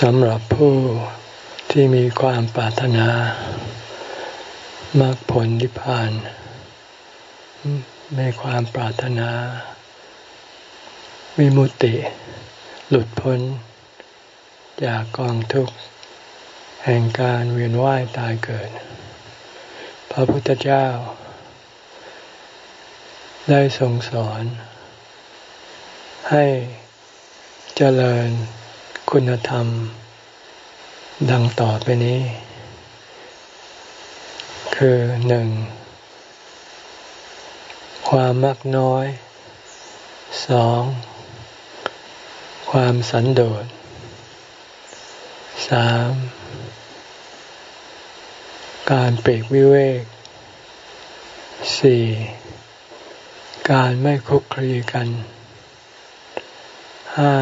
สำหรับผู้ที่มีความปรารถนามรรคผลนิพพาน มีความปรารถนา วิมุตติ หลุดพ้น จากกองทุกข์ แห่งการเวียนว่ายตายเกิด พระพุทธเจ้า ได้ทรงสอน ให้เจริญ คุณธรรม ดังต่อไปนี้ คือหนึ่งความมักน้อยสองความสันโดษสามการเปรกวิเวกสี่การไม่คุกคลีกันห้า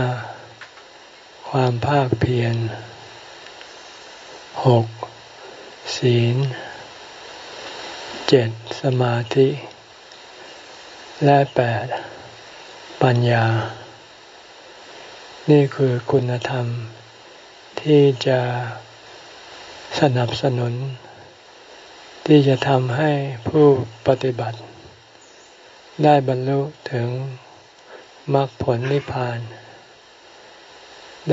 ความภาคเพียรหกศีลเจ็ดสมาธิ และแปดปัญญา นี่คือคุณธรรม ที่จะสนับสนุน ที่จะทำให้ผู้ปฏิบัติ ได้บรรลุถึงมรรคผลนิพพาน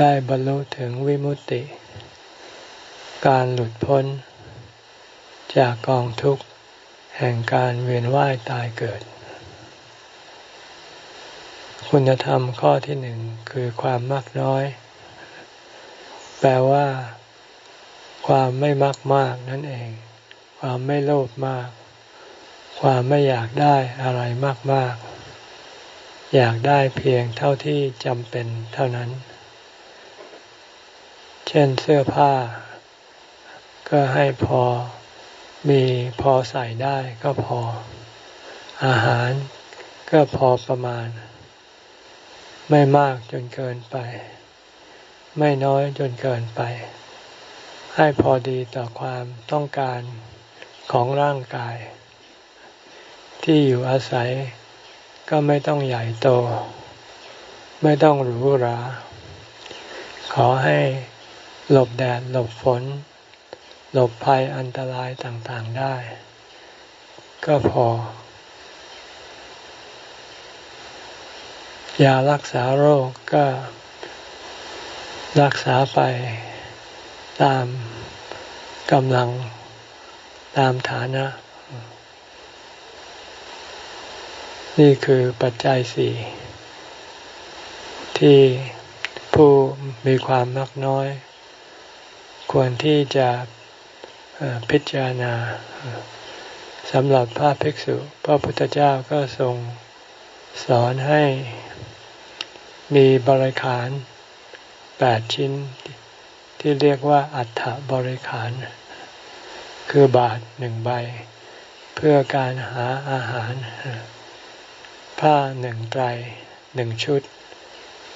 ได้บรรลุถึงวิมุตติ การหลุดพ้น จากกองทุกข์แห่งการเวียนว่ายตายเกิด คุณธรรมข้อที่หนึ่งคือความมักน้อย แปลว่า ความไม่มักมากนั่นเอง ความไม่โลภมาก ความไม่อยากได้อะไรมาก ๆ อยากได้เพียงเท่าที่จำเป็นเท่านั้น เช่นเสื้อผ้า ก็ให้พอมีพอใส่ได้ก็พอ อาหารก็พอประมาณ ไม่มากจนเกินไป ไม่น้อยจนเกินไป ให้พอดีต่อความต้องการของร่างกาย ที่อยู่อาศัยก็ไม่ต้องใหญ่โต ไม่ต้องหรูหรา ขอให้ หลบแดดหลบฝน หลบภัยอันตรายต่างๆได้ ก็พอ ยารักษาโรคก็รักษาไปตามกำลังตามฐานะ นี่คือปัจจัยสี่ที่ผู้มีความมักน้อย ควรที่จะพิจารณาสำหรับพระภิกษุ พระพุทธเจ้าก็ทรงสอนให้มีบริขารแปดชิ้นที่เรียกว่าอัฏฐบริขาร คือบาทหนึ่งใบ เพื่อการหาอาหาร ผ้าหนึ่งไตรหนึ่งชุด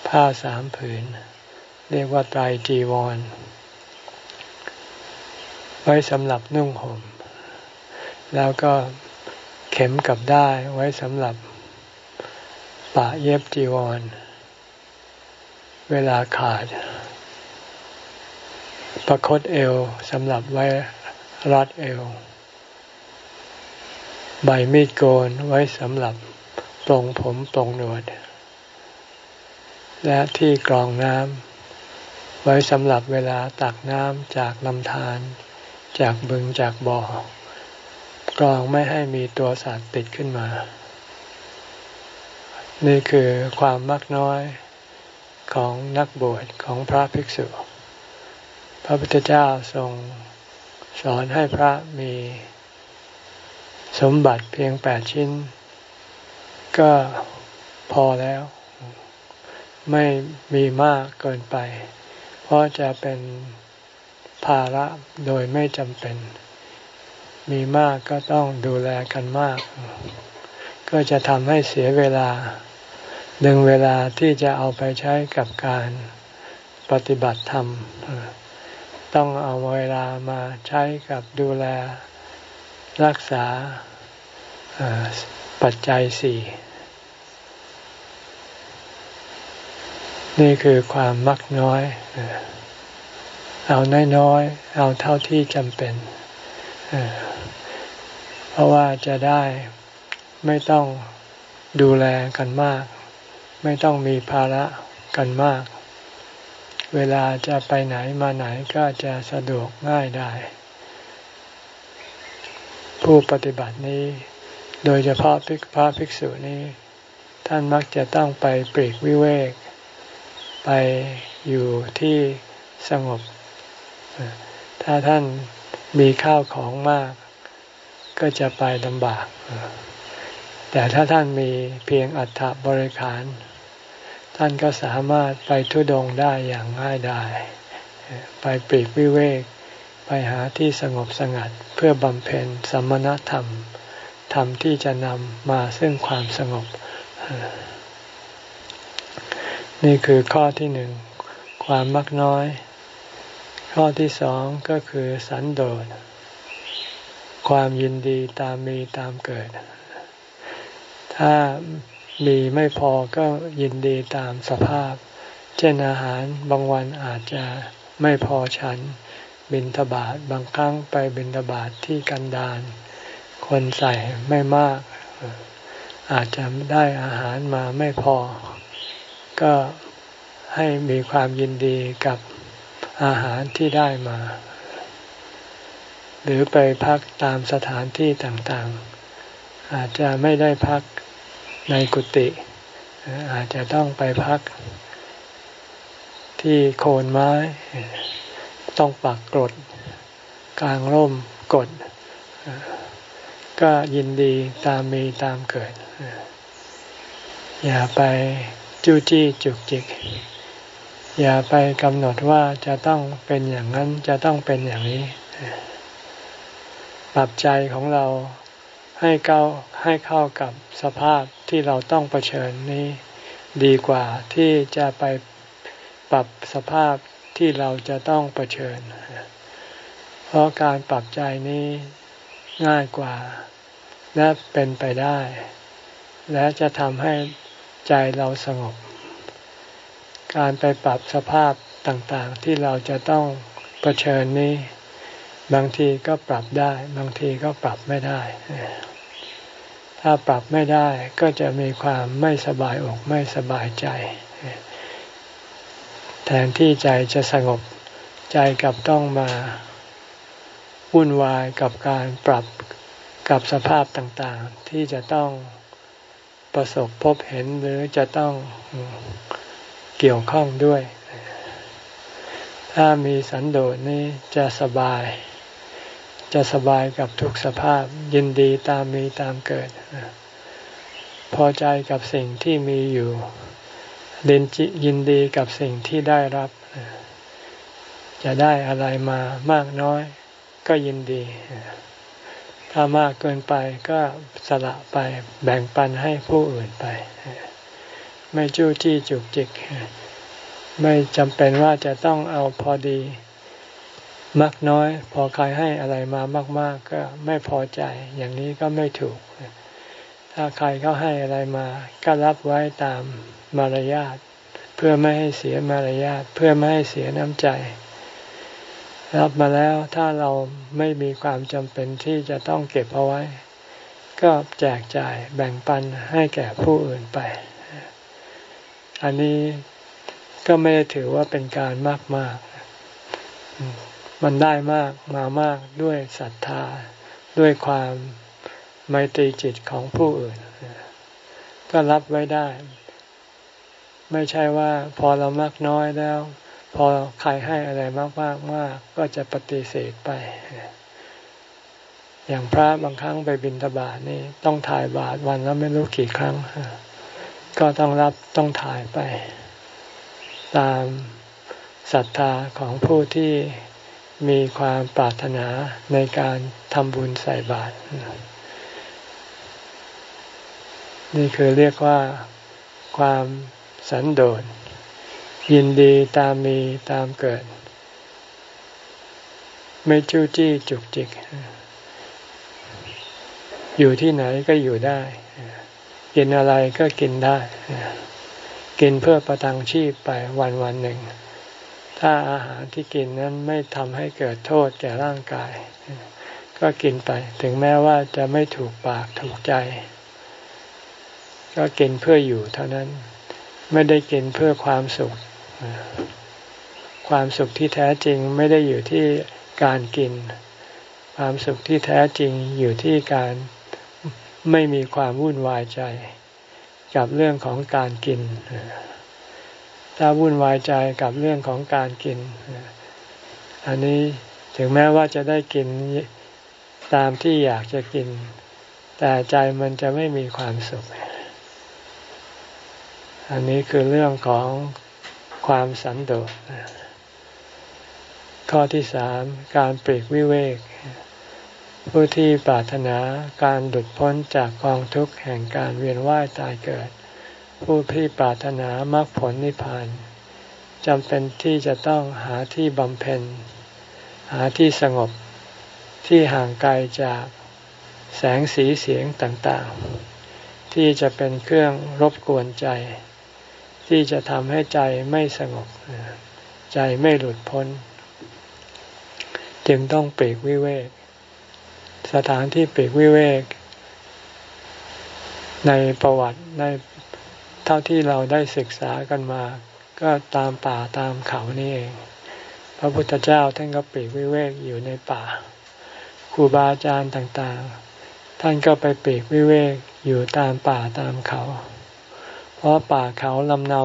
ผ้าสามผืน เรียกว่าไตรจีวร ไว้สำหรับนุ่งห่ม แล้วก็เข็มกับได้ไว้สำหรับปะเย็บจีวร เวลาขาด ประคตเอวสำหรับไว้รัดเอว ใบมีดโกนไว้สำหรับปลงผมปลงหนวด และที่กรองน้ำไว้สำหรับเวลาตักน้ำจากลำธาร จากบึงจากบ่อกรองไม่ให้มีตัวสัตว์ติดขึ้นมา นี่คือความมักน้อยของนักบวชของพระภิกษุ พระพุทธเจ้าทรงสอนให้พระมีสมบัติเพียงแปดชิ้น ก็พอแล้ว ไม่มีมากเกินไป เพราะจะเป็น ภาระโดยไม่จำเป็น มีมากก็ต้องดูแลกันมาก ก็จะทำให้เสียเวลา ดึงเวลาที่จะเอาไปใช้กับการปฏิบัติธรรม ต้องเอาเวลามาใช้กับดูแลรักษาปัจจัยสี่นี่คือความมักน้อย เอาน้อยๆ เอาเท่าที่จำเป็น เพราะว่าจะได้ไม่ต้องดูแลกันมาก ไม่ต้องมีภาระกันมาก เวลาจะไปไหนมาไหนก็จะสะดวกง่ายได้ ผู้ปฏิบัตินี้ โดยเฉพาะพระภิกษุนี้ ท่านมักจะต้องไปปรีกวิเวก ไปอยู่ที่สงบ ถ้าท่านมีข้าวของมาก ก็จะไปลำบาก แต่ถ้าท่านมีเพียงอัฐบริขาร ท่านก็สามารถไปทุดงได้อย่างง่ายดาย ไปปรีกวิเวก ไปหาที่สงบสงัดเพื่อบำเพ็ญสมณธรรม ธรรมที่จะนำมาซึ่งความสงบ นี่คือข้อที่หนึ่ง ความมักน้อย ข้อที่สองก็คือสันโดษ ความยินดีตามมีตามเกิด ถ้ามีไม่พอก็ยินดีตามสภาพ เช่นอาหารบางวันอาจจะไม่พอฉัน บินทบาทบางครั้งไปบินทบาทที่กันดานคนใส่ไม่มาก อาจจะได้อาหารมาไม่พอ ก็ให้มีความยินดีกับ อาหารที่ได้มา หรือไปพักตามสถานที่ต่างๆ อาจจะไม่ได้พักในกุฏิอาจจะต้องไปพักที่โคนไม้ ต้องปักกรดกลางร่มกด ก็ยินดีตามมีตามเกิด อย่าไปจู้จี้จุกจิก อย่าไปกำหนดว่าจะต้องเป็นอย่างนั้นจะต้องเป็นอย่างนี้ ปรับใจของเราให้เข้าให้เข้ากับสภาพที่เราต้องเผชิญนี้ดีกว่าที่จะไปปรับสภาพที่เราจะต้องเผชิญ เพราะการปรับใจนี้ง่ายกว่า และเป็นไปได้ และจะทำให้ใจเราสงบ การไปปรับสภาพต่างๆ ที่เราจะต้องเผชิญนี้ บางทีก็ปรับได้ บางทีก็ปรับไม่ได้ ถ้าปรับไม่ได้ก็จะมีความไม่สบายอกไม่สบายใจ แทนที่ใจจะสงบใจกับต้องมาวุ่นวายกับการปรับกับสภาพต่างๆ ที่จะต้องประสบพบเห็นหรือจะต้อง เกี่ยวข้องด้วย ถ้ามีสันโดษนี้จะสบาย จะสบายกับทุกสภาพยินดีตามมีตามเกิด พอใจกับสิ่งที่มีอยู่เดินจิยินดีกับสิ่งที่ได้รับ จะได้อะไรมามากน้อยก็ยินดี ถ้ามากเกินไปก็สละไปแบ่งปันให้ผู้อื่นไป ไม่จู้จี้จุกจิก ไม่จำเป็นว่าจะต้องเอาพอดีมักน้อย พอใครให้อะไรมามาก ๆ ก็ไม่พอใจ อย่างนี้ก็ไม่ถูก ถ้าใครเขาให้อะไรมา ก็รับไว้ตามมารยาทเพื่อไม่ให้เสียมารยาทเพื่อไม่ให้เสียน้ำใจ รับมาแล้วถ้าเราไม่มีความจำเป็นที่จะต้องเก็บเอาไว้ ก็แจกจ่ายแบ่งปันให้แก่ผู้อื่นไป อันนี้ก็ไม่ได้ถือว่าเป็นการมากมากมันได้มากมามากด้วยศรัทธา ด้วยความไมตรีจิตของผู้อื่น ก็รับไว้ได้ ไม่ใช่ว่าพอเรามากน้อยแล้ว พอใครให้อะไรมากมากมากก็จะปฏิเสธไป อย่างพระบางครั้งไปบิณฑบาตนี่ต้องถ่ายบาตรวันแล้วไม่รู้กี่ครั้ง ก็ต้องรับต้องถ่ายไป ตามศรัทธาของผู้ที่มีความปรารถนาในการทำบุญใส่บาตรนี่คือเรียกว่าความสันโดษยินดีตามมีตามเกิด ไม่จู้จี้จุกจิก อยู่ที่ไหนก็อยู่ได้ กินอะไรก็กินได้ กินเพื่อประทังชีพไปวันวันหนึ่ง ถ้าอาหารที่กินนั้นไม่ทำให้เกิดโทษแก่ร่างกาย ก็กินไป ถึงแม้ว่าจะไม่ถูกปากถูกใจ ก็กินเพื่ออยู่เท่านั้น ไม่ได้กินเพื่อความสุข ความสุขที่แท้จริงไม่ได้อยู่ที่การกิน ความสุขที่แท้จริงอยู่ที่การ ไม่มีความวุ่นวายใจ กับเรื่องของการกิน ถ้าวุ่นวายใจกับเรื่องของการกิน อันนี้ถึงแม้ว่าจะได้กินตามที่อยากจะกิน แต่ใจมันจะไม่มีความสุข อันนี้คือเรื่องของความสันโดษข้อที่สามการปรีกวิเวก ผู้ที่ปรารถนาการหลุดพ้นจากกองทุกข์แห่งการเวียนว่ายตายเกิด ผู้ที่ปรารถนามรรคผลนิพพานจำเป็นที่จะต้องหาที่บำเพ็ญ หาที่สงบที่ห่างไกลจากแสงสีเสียงต่างๆ ที่จะเป็นเครื่องรบกวนใจ ที่จะทำให้ใจไม่สงบ ใจไม่หลุดพ้น จึงต้องปีกวิเวก สถานที่ปีกวิเวก ในประวัติในเท่าที่เราได้ศึกษากันมา ก็ตามป่าตามเขานี่เอง พระพุทธเจ้าท่านก็ปีกวิเวกอยู่ในป่าครูบาอาจารย์ต่างๆ ท่านก็ไปปีกวิเวกอยู่ตามป่าตามเขา เพราะป่าเขาลำเนา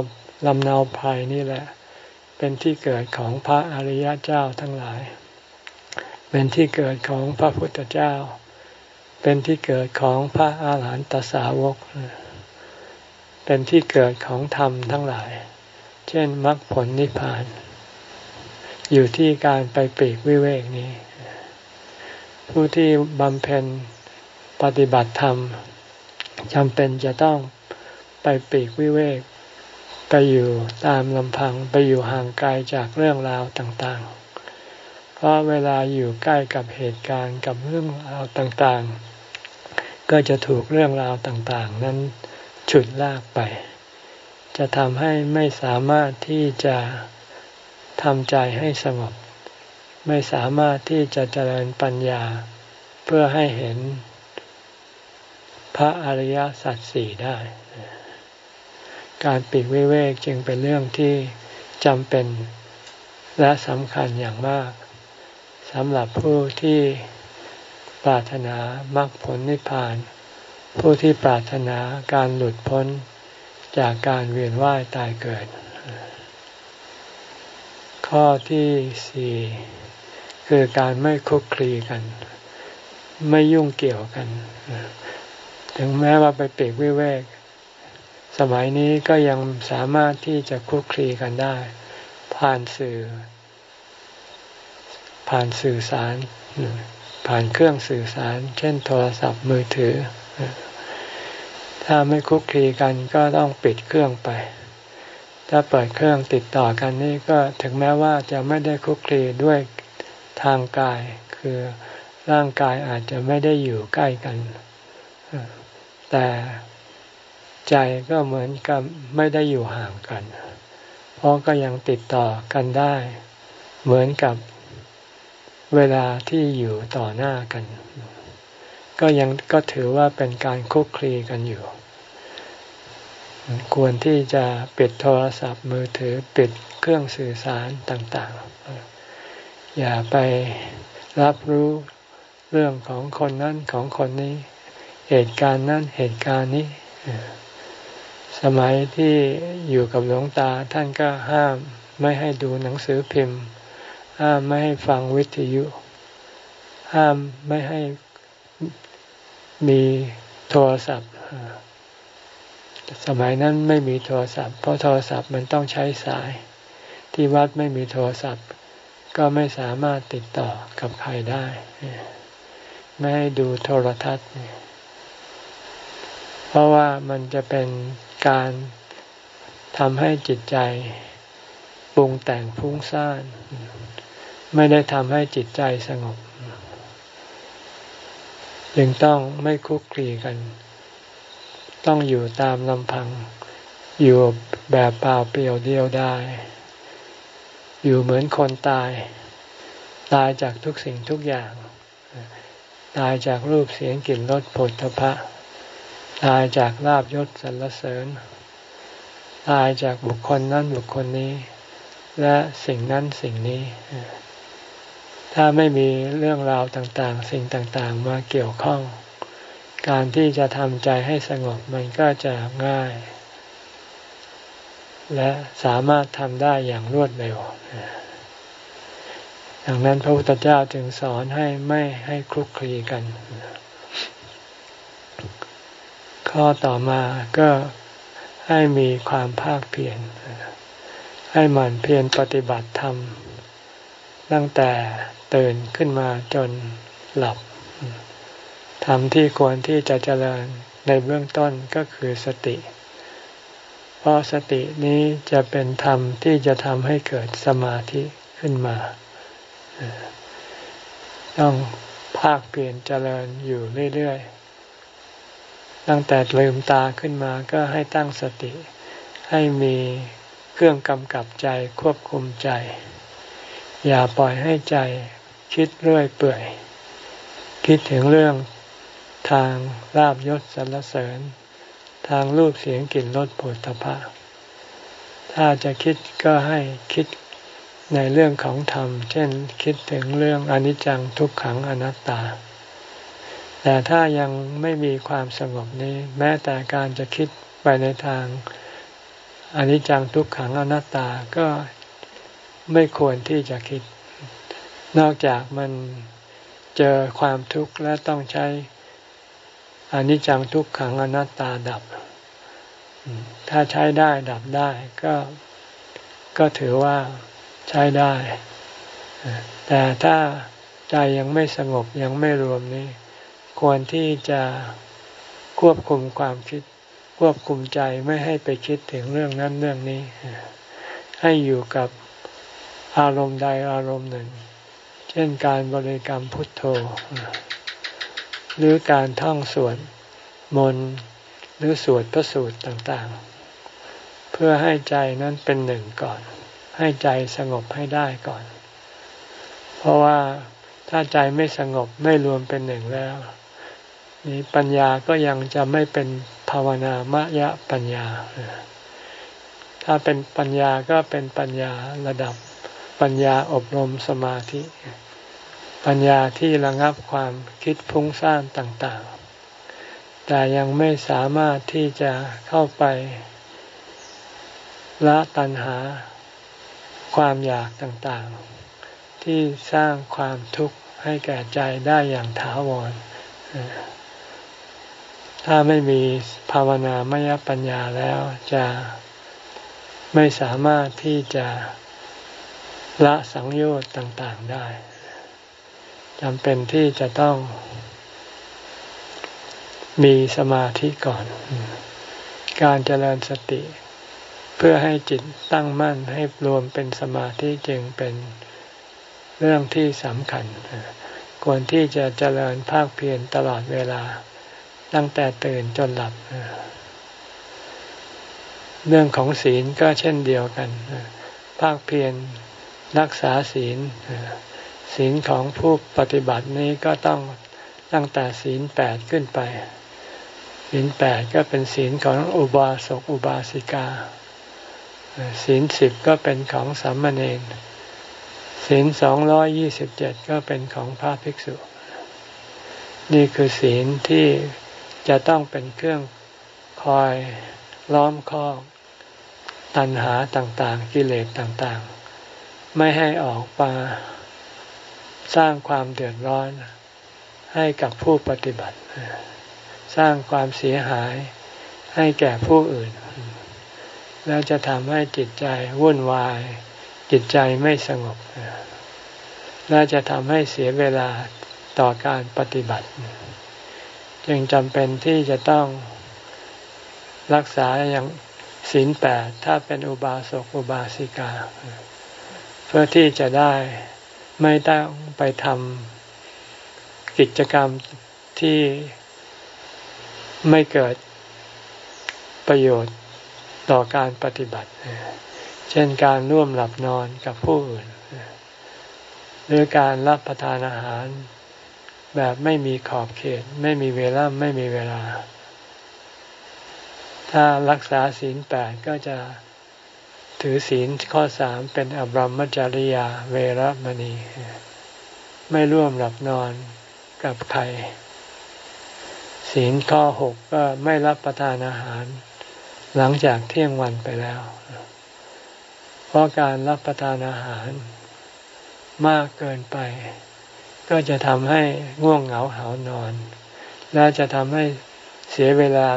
ลำเนาภัยนี่แหละ เป็นที่เกิดของพระอริยเจ้าทั้งหลาย เป็นที่เกิดของพระพุทธเจ้า เป็นที่เกิดของพระอาหารหันตสาวก เป็นที่เกิดของธรรมทั้งหลาย เช่นมรรคผลนิพพาน อยู่ที่การไปปีกวิเวกนี้ ผู้ที่บำเพ็ญปฏิบัติธรรมจำเป็นจะต้องไปปีกวิเวก ไปอยู่ตามลำพังไปอยู่ห่างไกลจากเรื่องราวต่างๆ เพราะเวลาอยู่ใกล้กับเหตุการณ์กับเรื่องราวต่างๆ ก็จะถูกเรื่องราวต่างๆ นั้นฉุดลากไป จะทำให้ไม่สามารถที่จะทำใจให้สงบ ไม่สามารถที่จะเจริญปัญญาเพื่อให้เห็นพระอริยสัจสี่ได้ การปิดวิเวกจึงเป็นเรื่องที่จำเป็นและสำคัญอย่างมาก สำหรับผู้ที่ปรารถนามรรคผลนิพพาน ผู้ที่ปรารถนาการหลุดพ้นจากการเวียนว่ายตายเกิด ข้อที่สี่คือการไม่คุกคลีกัน ไม่ยุ่งเกี่ยวกัน ถึงแม้ว่าไปเปรกวิเวก สมัยนี้ก็ยังสามารถที่จะคุกคลีกันได้ ผ่านสื่อ ผ่านสื่อสาร ผ่านเครื่องสื่อสาร เช่นโทรศัพท์มือถือ ถ้าไม่คุกคีกันก็ต้องปิดเครื่องไป ถ้าเปิดเครื่องติดต่อกันนี่ก็ถึงแม้ว่าจะไม่ได้คุกคีด้วยทางกาย คือร่างกายอาจจะไม่ได้อยู่ใกล้กัน แต่ใจก็เหมือนกับไม่ได้อยู่ห่างกัน เพราะก็ยังติดต่อกันได้ เหมือนกับ เวลาที่อยู่ต่อหน้ากัน ก็ยังก็ถือว่าเป็นการคุกคลีกันอยู่ ควรที่จะปิดโทรศัพท์มือถือปิดเครื่องสื่อสารต่างๆ อย่าไปรับรู้เรื่องของคนนั้นของคนนี้ เหตุการณ์นั้นเหตุการณ์นี้ สมัยที่อยู่กับหลวงตาท่านก็ห้ามไม่ให้ดูหนังสือพิมพ์ ห้ามไม่ให้ฟังวิทยุ ห้ามไม่ให้มีโทรศัพท์ สมัยนั้นไม่มีโทรศัพท์ เพราะโทรศัพท์มันต้องใช้สาย ที่วัดไม่มีโทรศัพท์ ก็ไม่สามารถติดต่อกับใครได้ ไม่ให้ดูโทรทัศน์ เพราะว่ามันจะเป็นการทำให้จิตใจปรุงแต่งฟุ้งซ่าน ไม่ได้ทำให้จิตใจสงบ จึงต้องไม่คุกคีกัน ต้องอยู่ตามลำพัง อยู่แบบเปล่าเปลี่ยวเดียวได้ อยู่เหมือนคนตาย ตายจากทุกสิ่งทุกอย่าง ตายจากรูปเสียงกลิ่นรสผลทพะ ตายจากลาบยศสรรเสริญ ตายจากบุคคลนั้นบุคคลนี้ และสิ่งนั้นสิ่งนี้ ถ้าไม่มีเรื่องราวต่างๆ สิ่งต่างๆ มาเกี่ยวข้อง การที่จะทำใจให้สงบมันก็จะง่าย และสามารถทำได้อย่างรวดเร็วดังนั้นพระพุทธเจ้าจึงสอนให้ไม่ให้คลุกคลีกัน ข้อต่อมาก็ให้มีความภาคเพียรให้หมั่นเพียรปฏิบัติธรรม ตั้งแต่ ตื่นขึ้นมาจนหลับธรรมที่ควรที่จะเจริญในเบื้องต้นก็คือสติ เพราะสตินี้จะเป็นธรรมที่จะทำให้เกิดสมาธิขึ้นมา ต้องภาคเปลี่ยนเจริญอยู่เรื่อยๆ ตั้งแต่ลืมตาขึ้นมาก็ให้ตั้งสติ ให้มีเครื่องกำกับใจควบคุมใจ อย่าปล่อยให้ใจ คิดเรื่อยเปื่อย คิดถึงเรื่องทางลาบยศสรรเสริญ ทางรูปเสียงกลิ่นรสผลตภะถ้าจะคิดก็ให้คิดในเรื่องของธรรม เช่นคิดถึงเรื่องอนิจจังทุกขังอนัตตา แต่ถ้ายังไม่มีความสงบนี้ แม้แต่การจะคิดไปในทางอนิจจังทุกขังอนัตตาก็ไม่ควรที่จะคิด นอกจากมันเจอความทุกข์และต้องใช้อนิจจังทุกขังอนัตตาดับ ถ้าใช้ได้ดับได้ก็ก็ถือว่าใช้ได้ แต่ถ้าใจยังไม่สงบยังไม่รวมนี้ควรที่จะควบคุมความคิด ควบคุมใจไม่ให้ไปคิดถึงเรื่องนั้นเรื่องนี้ ให้อยู่กับอารมณ์ใดอารมณ์หนึ่ง เช่นการบริกรรมพุทโธ หรือการท่องสวดมนต์หรือสวดพระสูตรต่างๆ เพื่อให้ใจนั้นเป็นหนึ่งก่อน ให้ใจสงบให้ได้ก่อน เพราะว่าถ้าใจไม่สงบไม่รวมเป็นหนึ่งแล้วนี่ปัญญาก็ยังจะไม่เป็นภาวนามยะปัญญา ถ้าเป็นปัญญาก็เป็นปัญญาระดับ ปัญญาอบรมสมาธิ ปัญญาที่ระงับความคิดพุ่งสร้างต่างๆ แต่ยังไม่สามารถที่จะเข้าไปละตัณหา ความอยากต่างๆ ที่สร้างความทุกข์ให้แก่ใจได้อย่างถาวร ถ้าไม่มีภาวนามยปัญญาแล้วจะไม่สามารถที่จะ ละสังโยชน์ต่างๆได้จำเป็นที่จะต้องมีสมาธิก่อน การเจริญสติ เพื่อให้จิตตั้งมั่นให้รวมเป็นสมาธิจึงเป็นเรื่องที่สำคัญ ควรที่จะเจริญภาคเพียรตลอดเวลา ตั้งแต่ตื่นจนหลับ เรื่องของศีลก็เช่นเดียวกัน ภาคเพียร รักษาศีลศีลของผู้ปฏิบัตินี้ก็ต้องตั้งแต่ศีลแปดขึ้นไปศีลแปดก็เป็นศีลของอุบาสกอุบาสิกาศีลสิบก็เป็นของสามเณรศีลสองร้อยยี่สิบเจ็ดก็เป็นของพระภิกษุ นี่คือศีลที่จะต้องเป็นเครื่องคอยล้อมคอกตัณหาต่างๆ กิเลสต่างๆ ไม่ให้ออกมาสร้างความเดือดร้อนให้กับผู้ปฏิบัติ สร้างความเสียหายให้แก่ผู้อื่น แล้วจะทำให้จิตใจวุ่นวาย จิตใจไม่สงบ และจะทำให้เสียเวลาต่อการปฏิบัติ จึงจำเป็นที่จะต้องรักษาอย่างศีลแปดถ้าเป็นอุบาสกอุบาสิกา พื่อที่จะได้ไม่ต้องไปทำกิจกรรมที่ไม่เกิดประโยชน์ต่อการปฏิบัติ เช่นการร่วมหลับนอนกับผู้อื่น หรือการรับประทานอาหารแบบไม่มีขอบเขต ไม่มีเวลาไม่มีเวลา ถ้ารักษาศีลแปดก็จะ ถือศีลข้อสามเป็นอบรมจริยาเวรมณี ไม่ร่วมหลับนอนกับใคร ศีลข้อหกก็ไม่รับประทานอาหาร หลังจากเที่ยงวันไปแล้ว เพราะการรับประทานอาหาร มากเกินไป ก็จะทำให้ง่วงเหงาหานอน และจะทำให้เสียเวลา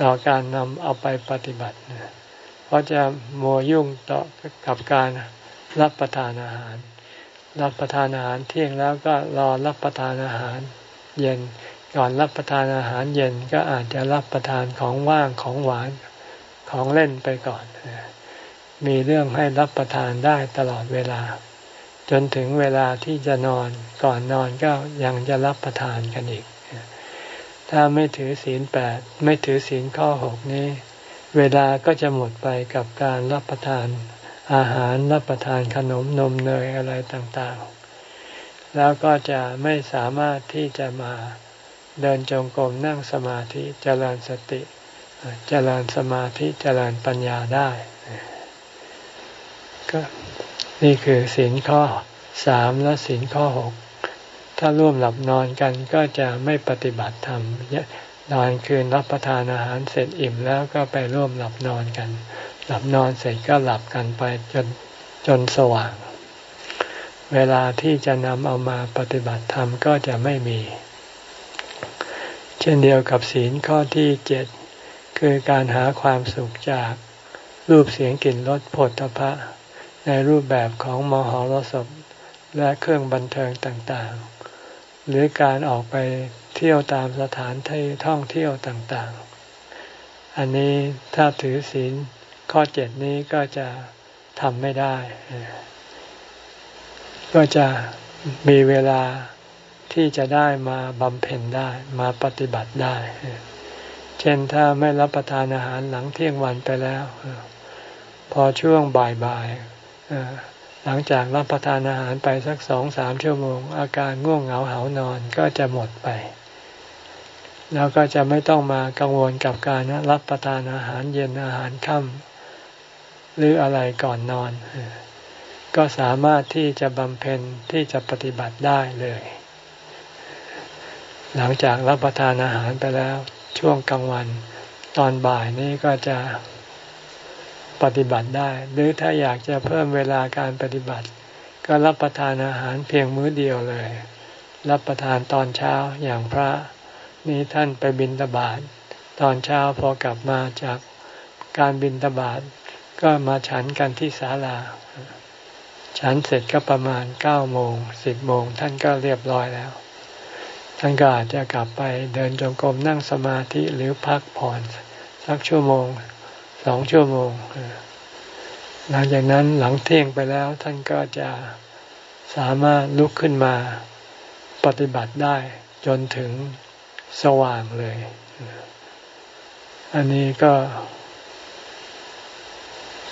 ต่อการนำเอาไปปฏิบัติ เพราะจะมัวยุ่งต่อกับการรับประทานอาหาร รับประทานอาหารเที่ยงแล้วก็รอรับประทานอาหาร เย็นก่อนรับประทานอาหารเย็นก็อาจจะรับประทานของว่างของหวานของเล่นไปก่อน มีเรื่องให้รับประทานได้ตลอดเวลา จนถึงเวลาที่จะนอนก่อนนอนก็ยังจะรับประทานกันอีก ถ้าไม่ถือศีลแปดไม่ถือศีลข้อหกนี้ เวลาก็จะหมดไปกับการรับประทานอาหารรับประทานขนมนมเนยอะไรต่างๆ แล้วก็จะไม่สามารถที่จะมาเดินจงกรมนั่งสมาธิเจริญสติเจริญสมาธิเจริญปัญญาได้ ก็นี่คือศีลข้อสามและศีลข้อหกถ้าร่วมหลับนอนกันก็จะไม่ปฏิบัติธรรม นอนคืนรับประทานอาหารเสร็จอิ่มแล้วก็ไปร่วมหลับนอนกัน หลับนอนเสร็จก็หลับกันไปจนจนสว่าง เวลาที่จะนำเอามาปฏิบัติธรรมก็จะไม่มี เช่นเดียวกับศีลข้อที่เจ็ดคือการหาความสุขจากรูปเสียงกลิ่นรสผลตภะในรูปแบบของมหรสพและเครื่องบันเทิงต่างๆ หรือการออกไป เที่ยวตามสถานที่ท่องเที่ยวต่างๆ อันนี้ถ้าถือศีลข้อเจ็ดนี้ก็จะทำไม่ได้ ก็จะมีเวลาที่จะได้มาบำเพ็ญได้มาปฏิบัติได้ เช่นถ้าไม่รับประทานอาหารหลังเที่ยงวันไปแล้ว พอช่วงบ่ายๆหลังจากรับประทานอาหารไปสักสองสามชั่วโมง อาการง่วงเหงาเหานอนก็จะหมดไป แล้วก็จะไม่ต้องมากังวลกับการรับประทานอาหารเย็นอาหารค่ำหรืออะไรก่อนนอน ก็สามารถที่จะบำเพ็ญที่จะปฏิบัติได้เลย หลังจากรับประทานอาหารไปแล้วช่วงกลางวันตอนบ่ายนี้ก็จะปฏิบัติได้ หรือถ้าอยากจะเพิ่มเวลาการปฏิบัติ ก็รับประทานอาหารเพียงมื้อเดียวเลย รับประทานตอนเช้าอย่างพระ นี้ท่านไปบินตบาทตอนเช้าพอกลับมาจากการบินตบาทก็มาฉันกันที่ศาลา ฉันเสร็จก็ประมาณเก้าโมงสิบโมงท่านก็เรียบร้อยแล้ว ท่านก็อาจจะกลับไปเดินจงกรมนั่งสมาธิหรือพักผ่อนสักชั่วโมงสองชั่วโมง หลังจากนั้นหลังเที่ยงไปแล้วท่านก็จะสามารถลุกขึ้นมาปฏิบัติได้จนถึง สว่างเลย อันนี้ก็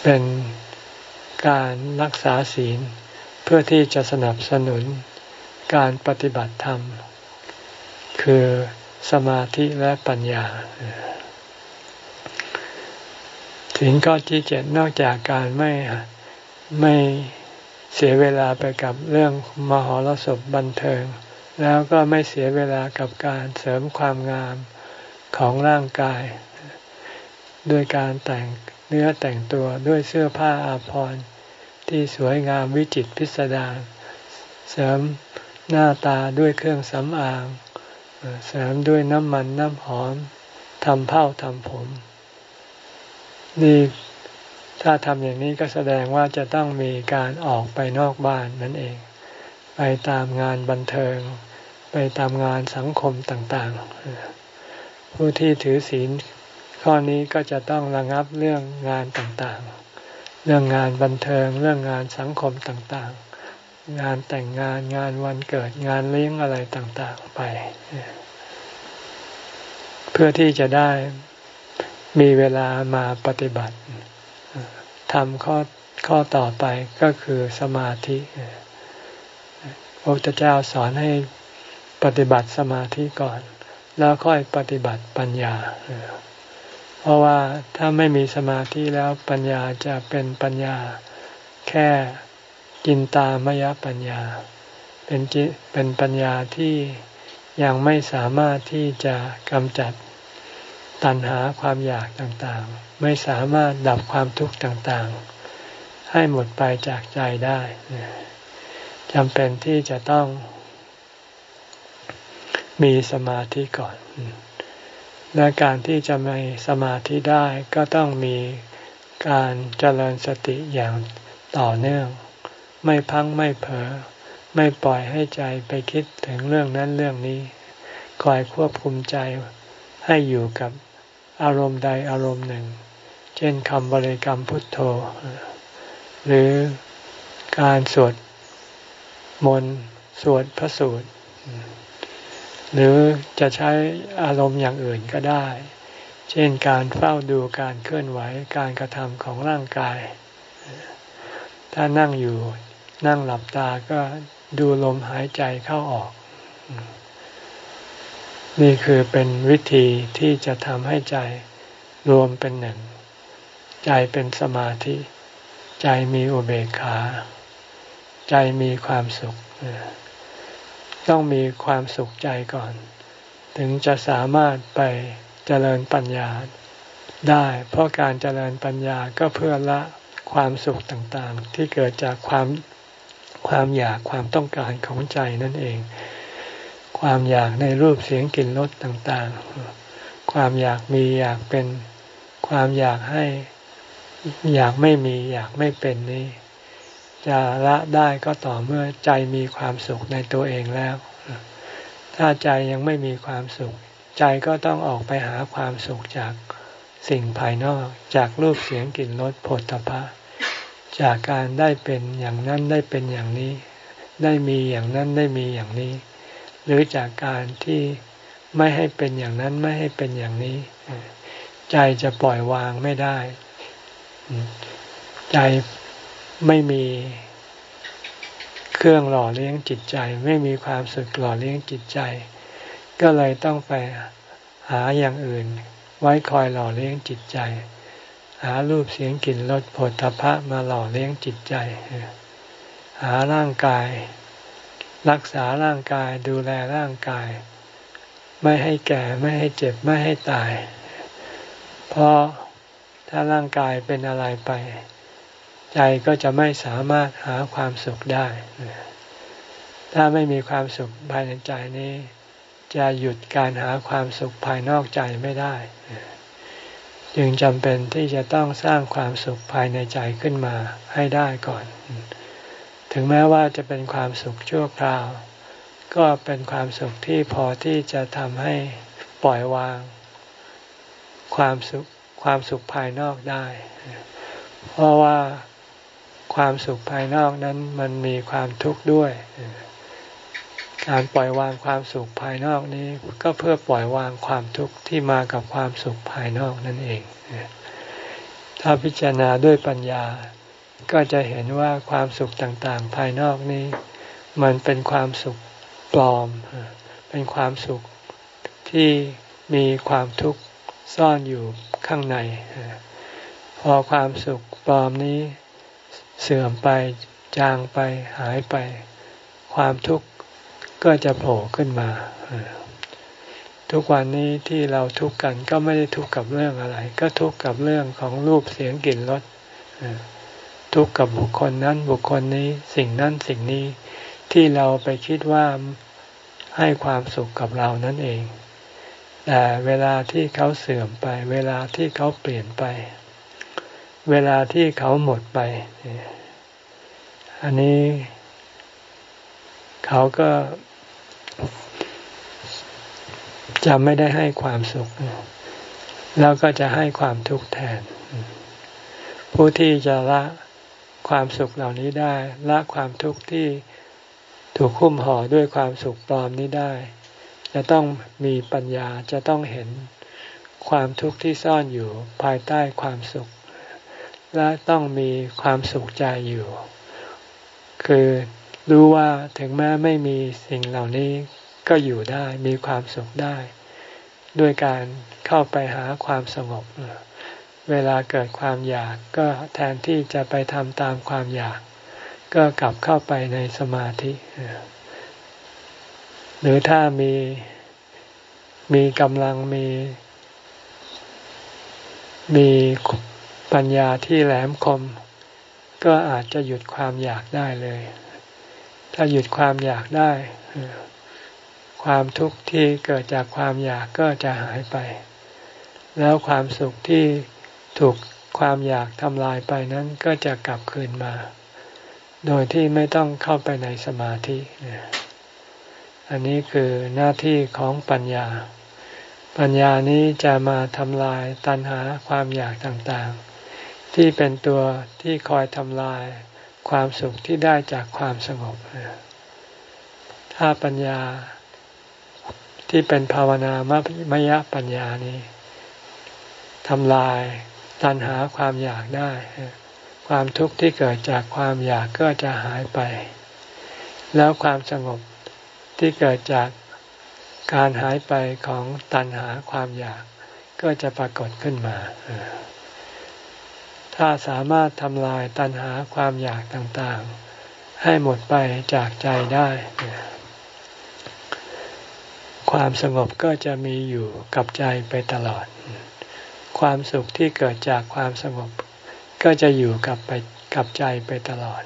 เป็นการรักษาศีลเพื่อที่จะสนับสนุนการปฏิบัติธรรม คือสมาธิและปัญญาศีลข้อที่เจ็ดนอกจากการไม่ไม่เสียเวลาไปกับเรื่องมหรสพบันเทิง แล้วก็ไม่เสียเวลากับการเสริมความงามของร่างกาย ด้วยการแต่งเนื้อแต่งตัวด้วยเสื้อผ้าอาภรณ์ที่สวยงามวิจิตพิสดารเสริมหน้าตาด้วยเครื่องสำอาง เสริมด้วยน้ำมันน้ำหอมทำเผ้าทำผม นี่ถ้าทำอย่างนี้ก็แสดงว่าจะต้องมีการออกไปนอกบ้านนั่นเอง ไปตามงานบันเทิง ไปตามงานสังคมต่างๆ ผู้ที่ถือศีลข้อนี้ก็จะต้องระงับเรื่องงานต่างๆ เรื่องงานบันเทิง เรื่องงานสังคมต่างๆ งานแต่งงานงานวันเกิดงานเลี้ยงอะไรต่างๆไป เพื่อที่จะได้มีเวลามาปฏิบัติทธรรมข้อข้อต่อไปก็คือสมาธิ พระพุทธเจ้าสอนให้ปฏิบัติสมาธิก่อน แล้วค่อยปฏิบัติปัญญา เพราะว่าถ้าไม่มีสมาธิแล้วปัญญาจะเป็นปัญญา แค่กินตามยปัญญา เป็นจิเป็นปัญญาที่ยังไม่สามารถที่จะกำจัดตัณหาความอยากต่างๆ ไม่สามารถดับความทุกข์ต่างๆ ให้หมดไปจากใจได้ จำเป็นที่จะต้องมีสมาธิก่อน และการที่จะมีสมาธิได้ก็ต้องมีการเจริญสติอย่างต่อเนื่อง ไม่พังไม่เผลอไม่ปล่อยให้ใจไปคิดถึงเรื่องนั้นเรื่องนี้ คอยควบคุมใจให้อยู่กับอารมณ์ใดอารมณ์หนึ่ง เช่นคำบริกรรมพุทโธ หรือการสวด มนต์สวดพระสูตร หรือจะใช้อารมณ์อย่างอื่นก็ได้ เช่นการเฝ้าดูการเคลื่อนไหวการกระทำของร่างกาย ถ้านั่งอยู่นั่งหลับตาก็ดูลมหายใจเข้าออก นี่คือเป็นวิธีที่จะทำให้ใจรวมเป็นหนึ่ง ใจเป็นสมาธิ ใจมีอุเบกขา ใจมีความสุข ต้องมีความสุขใจก่อน ถึงจะสามารถไปเจริญปัญญาได้ เพราะการเจริญปัญญาก็เพื่อละความสุขต่างๆ ที่เกิดจากความความอยากความต้องการของใจนั่นเอง ความอยากในรูปเสียงกลิ่นรสต่างๆ ความอยากมีอยากเป็น ความอยากให้ อยากไม่มีอยากไม่เป็นนี้ จะละได้ก็ต่อเมื่อใจมีความสุขในตัวเองแล้ว ถ้าใจยังไม่มีความสุข ใจก็ต้องออกไปหาความสุขจากสิ่งภายนอกจากรูปเสียงกลิ่นรสผลตภะจากการได้เป็นอย่างนั้นได้เป็นอย่างนี้ ได้มีอย่างนั้นได้มีอย่างนี้ หรือจากการที่ไม่ให้เป็นอย่างนั้นไม่ให้เป็นอย่างนี้ ใจจะปล่อยวางไม่ได้ ใจ ไม่มีเครื่องหล่อเลี้ยงจิตใจ ไม่มีความสุขหล่อเลี้ยงจิตใจ ก็เลยต้องไปหาอย่างอื่น ไว้คอยหล่อเลี้ยงจิตใจ หารูปเสียงกลิ่นรสผลทพะมาหล่อเลี้ยงจิตใจ หาร่างกาย รักษาร่างกายดูแลร่างกาย ไม่ให้แก่ไม่ให้เจ็บไม่ให้ตาย เพราะถ้าร่างกายเป็นอะไรไป ใจก็จะไม่สามารถหาความสุขได้ ถ้าไม่มีความสุขภายในใจนี้ จะหยุดการหาความสุขภายนอกใจไม่ได้ จึงจำเป็นที่จะต้องสร้างความสุขภายในใจขึ้นมาให้ได้ก่อน ถึงแม้ว่าจะเป็นความสุขชั่วคราว ก็เป็นความสุขที่พอที่จะทำให้ปล่อยวาง ความสุขความสุขภายนอกได้ เพราะว่า ความสุขภายนอกนั้นมันมีความทุกข์ด้วย การปล่อยวางความสุขภายนอกนี้ก็เพื่อปล่อยวางความทุกข์ที่มากับความสุขภายนอกนั่นเอง ถ้าพิจารณาด้วยปัญญา ก็จะเห็นว่าความสุขต่างๆ ภายนอกนี้ มันเป็นความสุขปลอม เป็นความสุขที่มีความทุกข์ซ่อนอยู่ข้างใน พอความสุขปลอมนี้ เสื่อมไป จางไปหายไป ความทุกข์ก็จะโผล่ขึ้นมา ทุกวันนี้ที่เราทุกข์กันก็ไม่ได้ทุกข์กับเรื่องอะไร ก็ทุกข์กับเรื่องของรูปเสียงกลิ่นรสทุกข์กับบุคคลนั้นบุคคลนี้สิ่งนั้นสิ่งนี้ที่เราไปคิดว่าให้ความสุขกับเรานั่นเอง แต่เวลาที่เขาเสื่อมไป เวลาที่เขาเปลี่ยนไป เวลาที่เขาหมดไป อันนี้ เขาก็จะไม่ได้ให้ความสุข แล้วก็จะให้ความทุกข์แทน ผู้ที่จะละความสุขเหล่านี้ได้ ละความทุกข์ที่ถูกคุ้มห่อด้วยความสุขปลอมนี้ได้ จะต้องมีปัญญาจะต้องเห็นความทุกข์ที่ซ่อนอยู่ภายใต้ความสุข และต้องมีความสุขใจอยู่ คือรู้ว่าถึงแม้ไม่มีสิ่งเหล่านี้ก็อยู่ได้มีความสุขได้ ด้วยการเข้าไปหาความสงบ เวลาเกิดความอยากก็แทนที่จะไปทำตามความอยาก ก็กลับเข้าไปในสมาธิ หรือถ้ามีมีกำลังมีมี ปัญญาที่แหลมคม ก็อาจจะหยุดความอยากได้เลย ถ้าหยุดความอยากได้ ความทุกข์ที่เกิดจากความอยากก็จะหายไป แล้วความสุขที่ถูกความอยากทำลายไปนั้นก็จะกลับคืนมา โดยที่ไม่ต้องเข้าไปในสมาธิ อันนี้คือหน้าที่ของปัญญา ปัญญานี้จะมาทำลายตัณหาความอยากต่างๆ ที่เป็นตัวที่คอยทำลายความสุขที่ได้จากความสงบ ถ้าปัญญาที่เป็นภาวนามยปัญญานี้ทำลายตัณหาความอยากได้ ความทุกข์ที่เกิดจากความอยากก็จะหายไป แล้วความสงบที่เกิดจากการหายไปของตัณหาความอยากก็จะปรากฏขึ้นมา ถ้าสามารถทำลายตัณหาความอยากต่างๆ ให้หมดไปจากใจได้ ความสงบก็จะมีอยู่กับใจไปตลอด ความสุขที่เกิดจากความสงบ ก็จะอยู่กับไปกับใจไปตลอด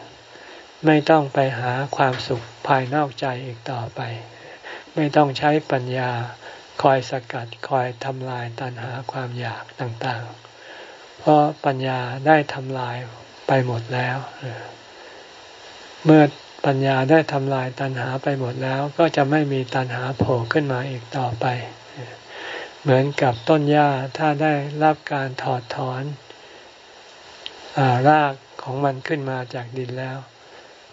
ไม่ต้องไปหาความสุขภายนอกใจอีกต่อไป ไม่ต้องใช้ปัญญาคอยสกัดคอยทำลายตัณหาความอยากต่างๆ เพราะปัญญาได้ทำลายไปหมดแล้ว เมื่อปัญญาได้ทำลายตัณหาไปหมดแล้ว ก็จะไม่มีตัณหาโผล่ขึ้นมาอีกต่อไป เหมือนกับต้นหญ้าถ้าได้รับการถอดถอนอรากของมันขึ้นมาจากดินแล้ว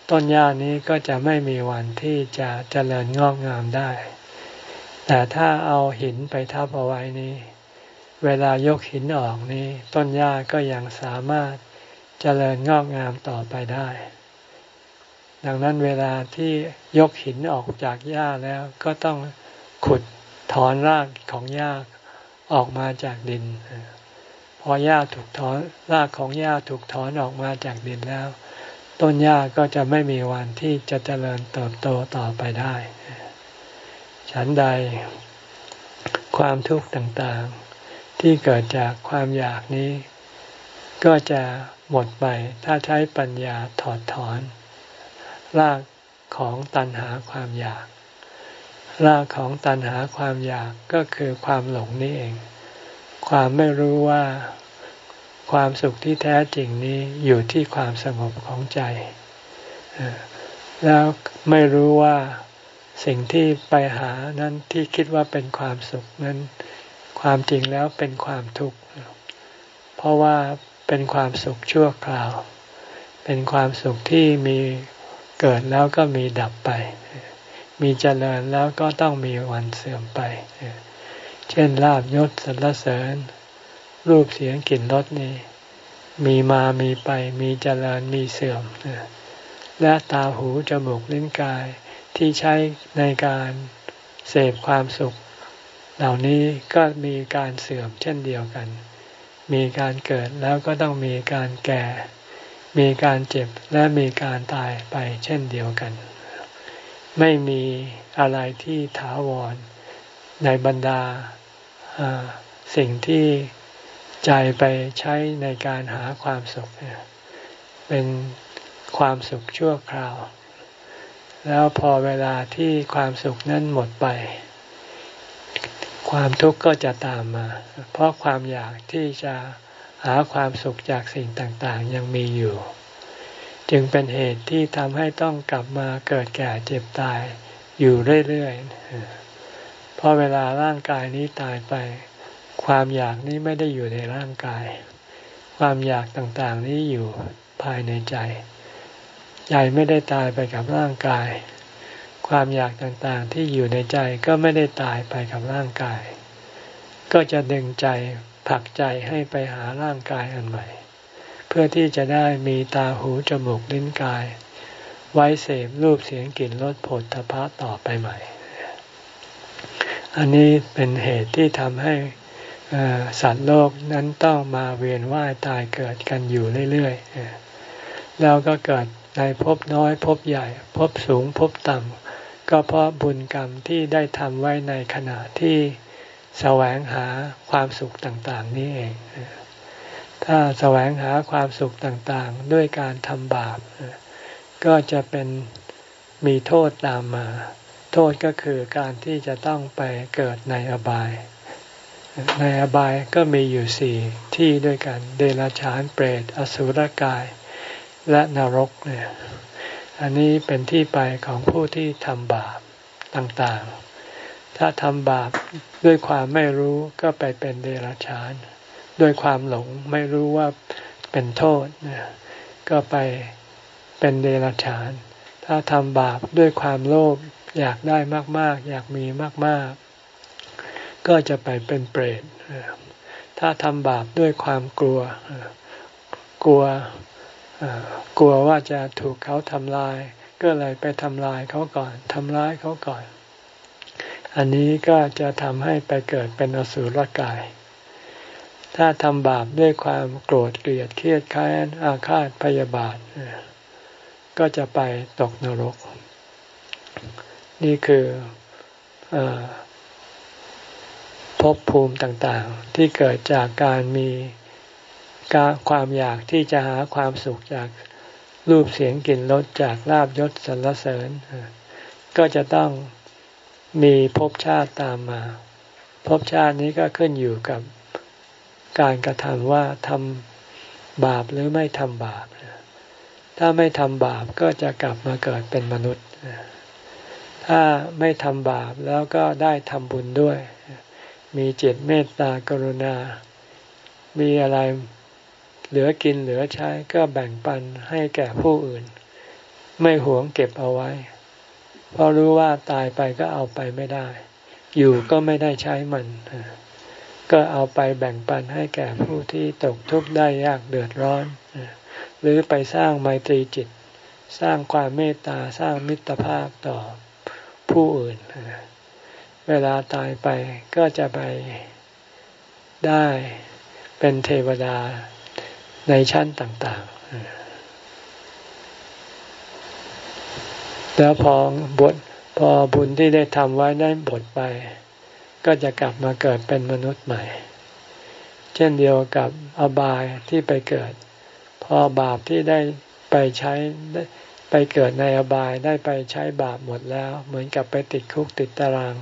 ต้นหญ้านี้ก็จะไม่มีวันที่จะเจริญงอกงามได้ แต่ถ้าเอาหินไปทับเอาไว้นี้ เวลายกหินออกนี้ ต้นหญ้าก็ยังสามารถเจริญงอกงามต่อไปได้ ดังนั้นเวลาที่ยกหินออกจากหญ้าแล้วก็ต้องขุดถอนรากของหญ้าออกมาจากดิน พอหญ้าถูกถอนรากของหญ้าถูกถอนออกมาจากดินแล้ว ต้นหญ้าก็จะไม่มีวันที่จะเจริญเติบโตต่อไปได้ ฉันใดความทุกข์ต่างๆ ที่เกิดจากความอยากนี้ ก็จะหมดไปถ้าใช้ปัญญาถอดถอน รากของตัณหาความอยาก รากของตัณหาความอยากก็คือความหลงนี่เอง ความไม่รู้ว่าความสุขที่แท้จริงนี้อยู่ที่ความสงบของใจ แล้วไม่รู้ว่าสิ่งที่ไปหานั้นที่คิดว่าเป็นความสุขนั้น ความจริงแล้วเป็นความทุกข์ เพราะว่าเป็นความสุขชั่วคราว เป็นความสุขที่มีเกิดแล้วก็มีดับไป มีเจริญแล้วก็ต้องมีวันเสื่อมไป เช่นลาบยศสรรเสริญ รูปเสียงกลิ่นรสนี่มีมามีไป มีเจริญมีเสื่อม และตาหูจมูกลิ้นกายที่ใช้ในการเสพความสุข เหล่านี้ก็มีการเสื่อมเช่นเดียวกัน มีการเกิดแล้วก็ต้องมีการแก่ มีการเจ็บและมีการตายไปเช่นเดียวกัน ไม่มีอะไรที่ถาวร ในบรรดาสิ่งที่ใจไปใช้ในการหาความสุข เป็นความสุขชั่วคราว แล้วพอเวลาที่ความสุขนั้นหมดไป ความทุกข์ก็จะตามมา เพราะความอยากที่จะหาความสุขจากสิ่งต่างๆ ยังมีอยู่ จึงเป็นเหตุที่ทำให้ต้องกลับมาเกิดแก่เจ็บตายอยู่เรื่อยๆเพราะเวลาร่างกายนี้ตายไป ความอยากนี้ไม่ได้อยู่ในร่างกาย ความอยากต่างๆนี้อยู่ภายในใจ ใจไม่ได้ตายไปกับร่างกาย ความอยากต่างๆที่อยู่ในใจก็ไม่ได้ตายไปกับร่างกาย ก็จะดึงใจผลักใจให้ไปหาร่างกายอันใหม่ เพื่อที่จะได้มีตาหูจมูกลิ้นกาย ไว้เสพรูปเสียงกลิ่นรสผลทพะต่อไปใหม่ อันนี้เป็นเหตุที่ทำให้สัตว์โลกนั้นต้องมาเวียนว่ายตายเกิดกันอยู่เรื่อยๆแล้วก็เกิดในภพน้อยภพใหญ่ภพสูงภพต่ำ ก็เพราะบุญกรรมที่ได้ทำไว้ในขณะที่แสวงหาความสุขต่างๆ นี้เอง ถ้าแสวงหาความสุขต่างๆ ด้วยการทำบาป ก็จะเป็นมีโทษตามมา โทษก็คือการที่จะต้องไปเกิดในอบาย ในอบายก็มีอยู่สี่ที่ด้วยกัน เดรัจฉานเปรต อสุรกาย และนรกเนี่ย อันนี้เป็นที่ไปของผู้ที่ทำบาปต่างๆ ถ้าทำบาปด้วยความไม่รู้ก็ไปเป็นเดรัจฉาน ด้วยความหลงไม่รู้ว่าเป็นโทษ ก็ไปเป็นเดรัจฉาน ถ้าทำบาปด้วยความโลภอยากได้มากๆ อยากมีมากๆ ก็จะไปเป็นเปรตถ้าทำบาปด้วยความกลัว กลัว กลัวว่าจะถูกเขาทำลาย ก็เลยไปทำลายเขาก่อนทำร้ายเขาก่อน อันนี้ก็จะทำให้ไปเกิดเป็นอสุรกาย ถ้าทำบาปด้วยความโกรธเกลียดเครียดแค้นอาฆาตพยาบาท ก็จะไปตกนรก นี่คืออภพภูมิต่างๆ ที่เกิดจากการมี ความอยากที่จะหาความสุขจากรูปเสียงกลิ่นรสจากลาบยศสรรเสริญ ก็จะต้องมีภพชาติตามมาภพชาตินี้ก็ขึ้นอยู่กับการกระทำว่าทำบาปหรือไม่ทำบาป ถ้าไม่ทำบาปก็จะกลับมาเกิดเป็นมนุษย์ ถ้าไม่ทำบาปแล้วก็ได้ทำบุญด้วย มีจิตเมตตากรุณา มีอะไร เหลือกินเหลือใช้ก็แบ่งปันให้แก่ผู้อื่น ไม่หวงเก็บเอาไว้ เพราะรู้ว่าตายไปก็เอาไปไม่ได้ อยู่ก็ไม่ได้ใช้มัน ก็เอาไปแบ่งปันให้แก่ผู้ที่ตกทุกข์ได้ยากเดือดร้อน หรือไปสร้างไมตรีจิต สร้างความเมตตาสร้างมิตรภาพต่อผู้อื่น เวลาตายไปก็จะไปได้เป็นเทวดา ในชั้นต่างๆ แล้วพอบทพอบุญที่ได้ทำไว้ได้บทไป ก็จะกลับมาเกิดเป็นมนุษย์ใหม่ เช่นเดียวกับอบายที่ไปเกิด พอบาปที่ได้ไปใช้ไปเกิดในอบายได้ไปใช้บาปหมดแล้ว เหมือนกับไปติดคุกติดตาราง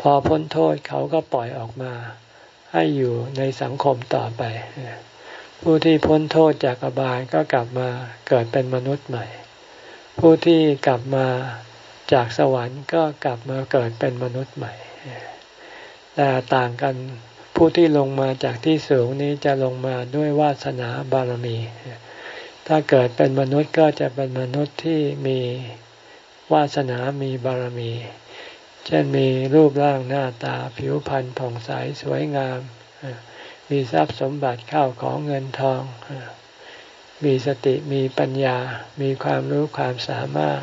พอพ้นโทษเขาก็ปล่อยออกมา ให้อยู่ในสังคมต่อไป ผู้ที่พ้นโทษจากอบายก็กลับมาเกิดเป็นมนุษย์ใหม่ ผู้ที่กลับมาจากสวรรค์ก็กลับมาเกิดเป็นมนุษย์ใหม่ แต่ต่างกันผู้ที่ลงมาจากที่สูงนี้จะลงมาด้วยวาสนาบารมี ถ้าเกิดเป็นมนุษย์ก็จะเป็นมนุษย์ที่มีวาสนามีบารมี เช่นมีรูปร่างหน้าตาผิวพรรณผ่องใสสวยงาม มีทรัพย์สมบัติเข้าของเงินทอง มีสติมีปัญญา มีความรู้ความสามารถ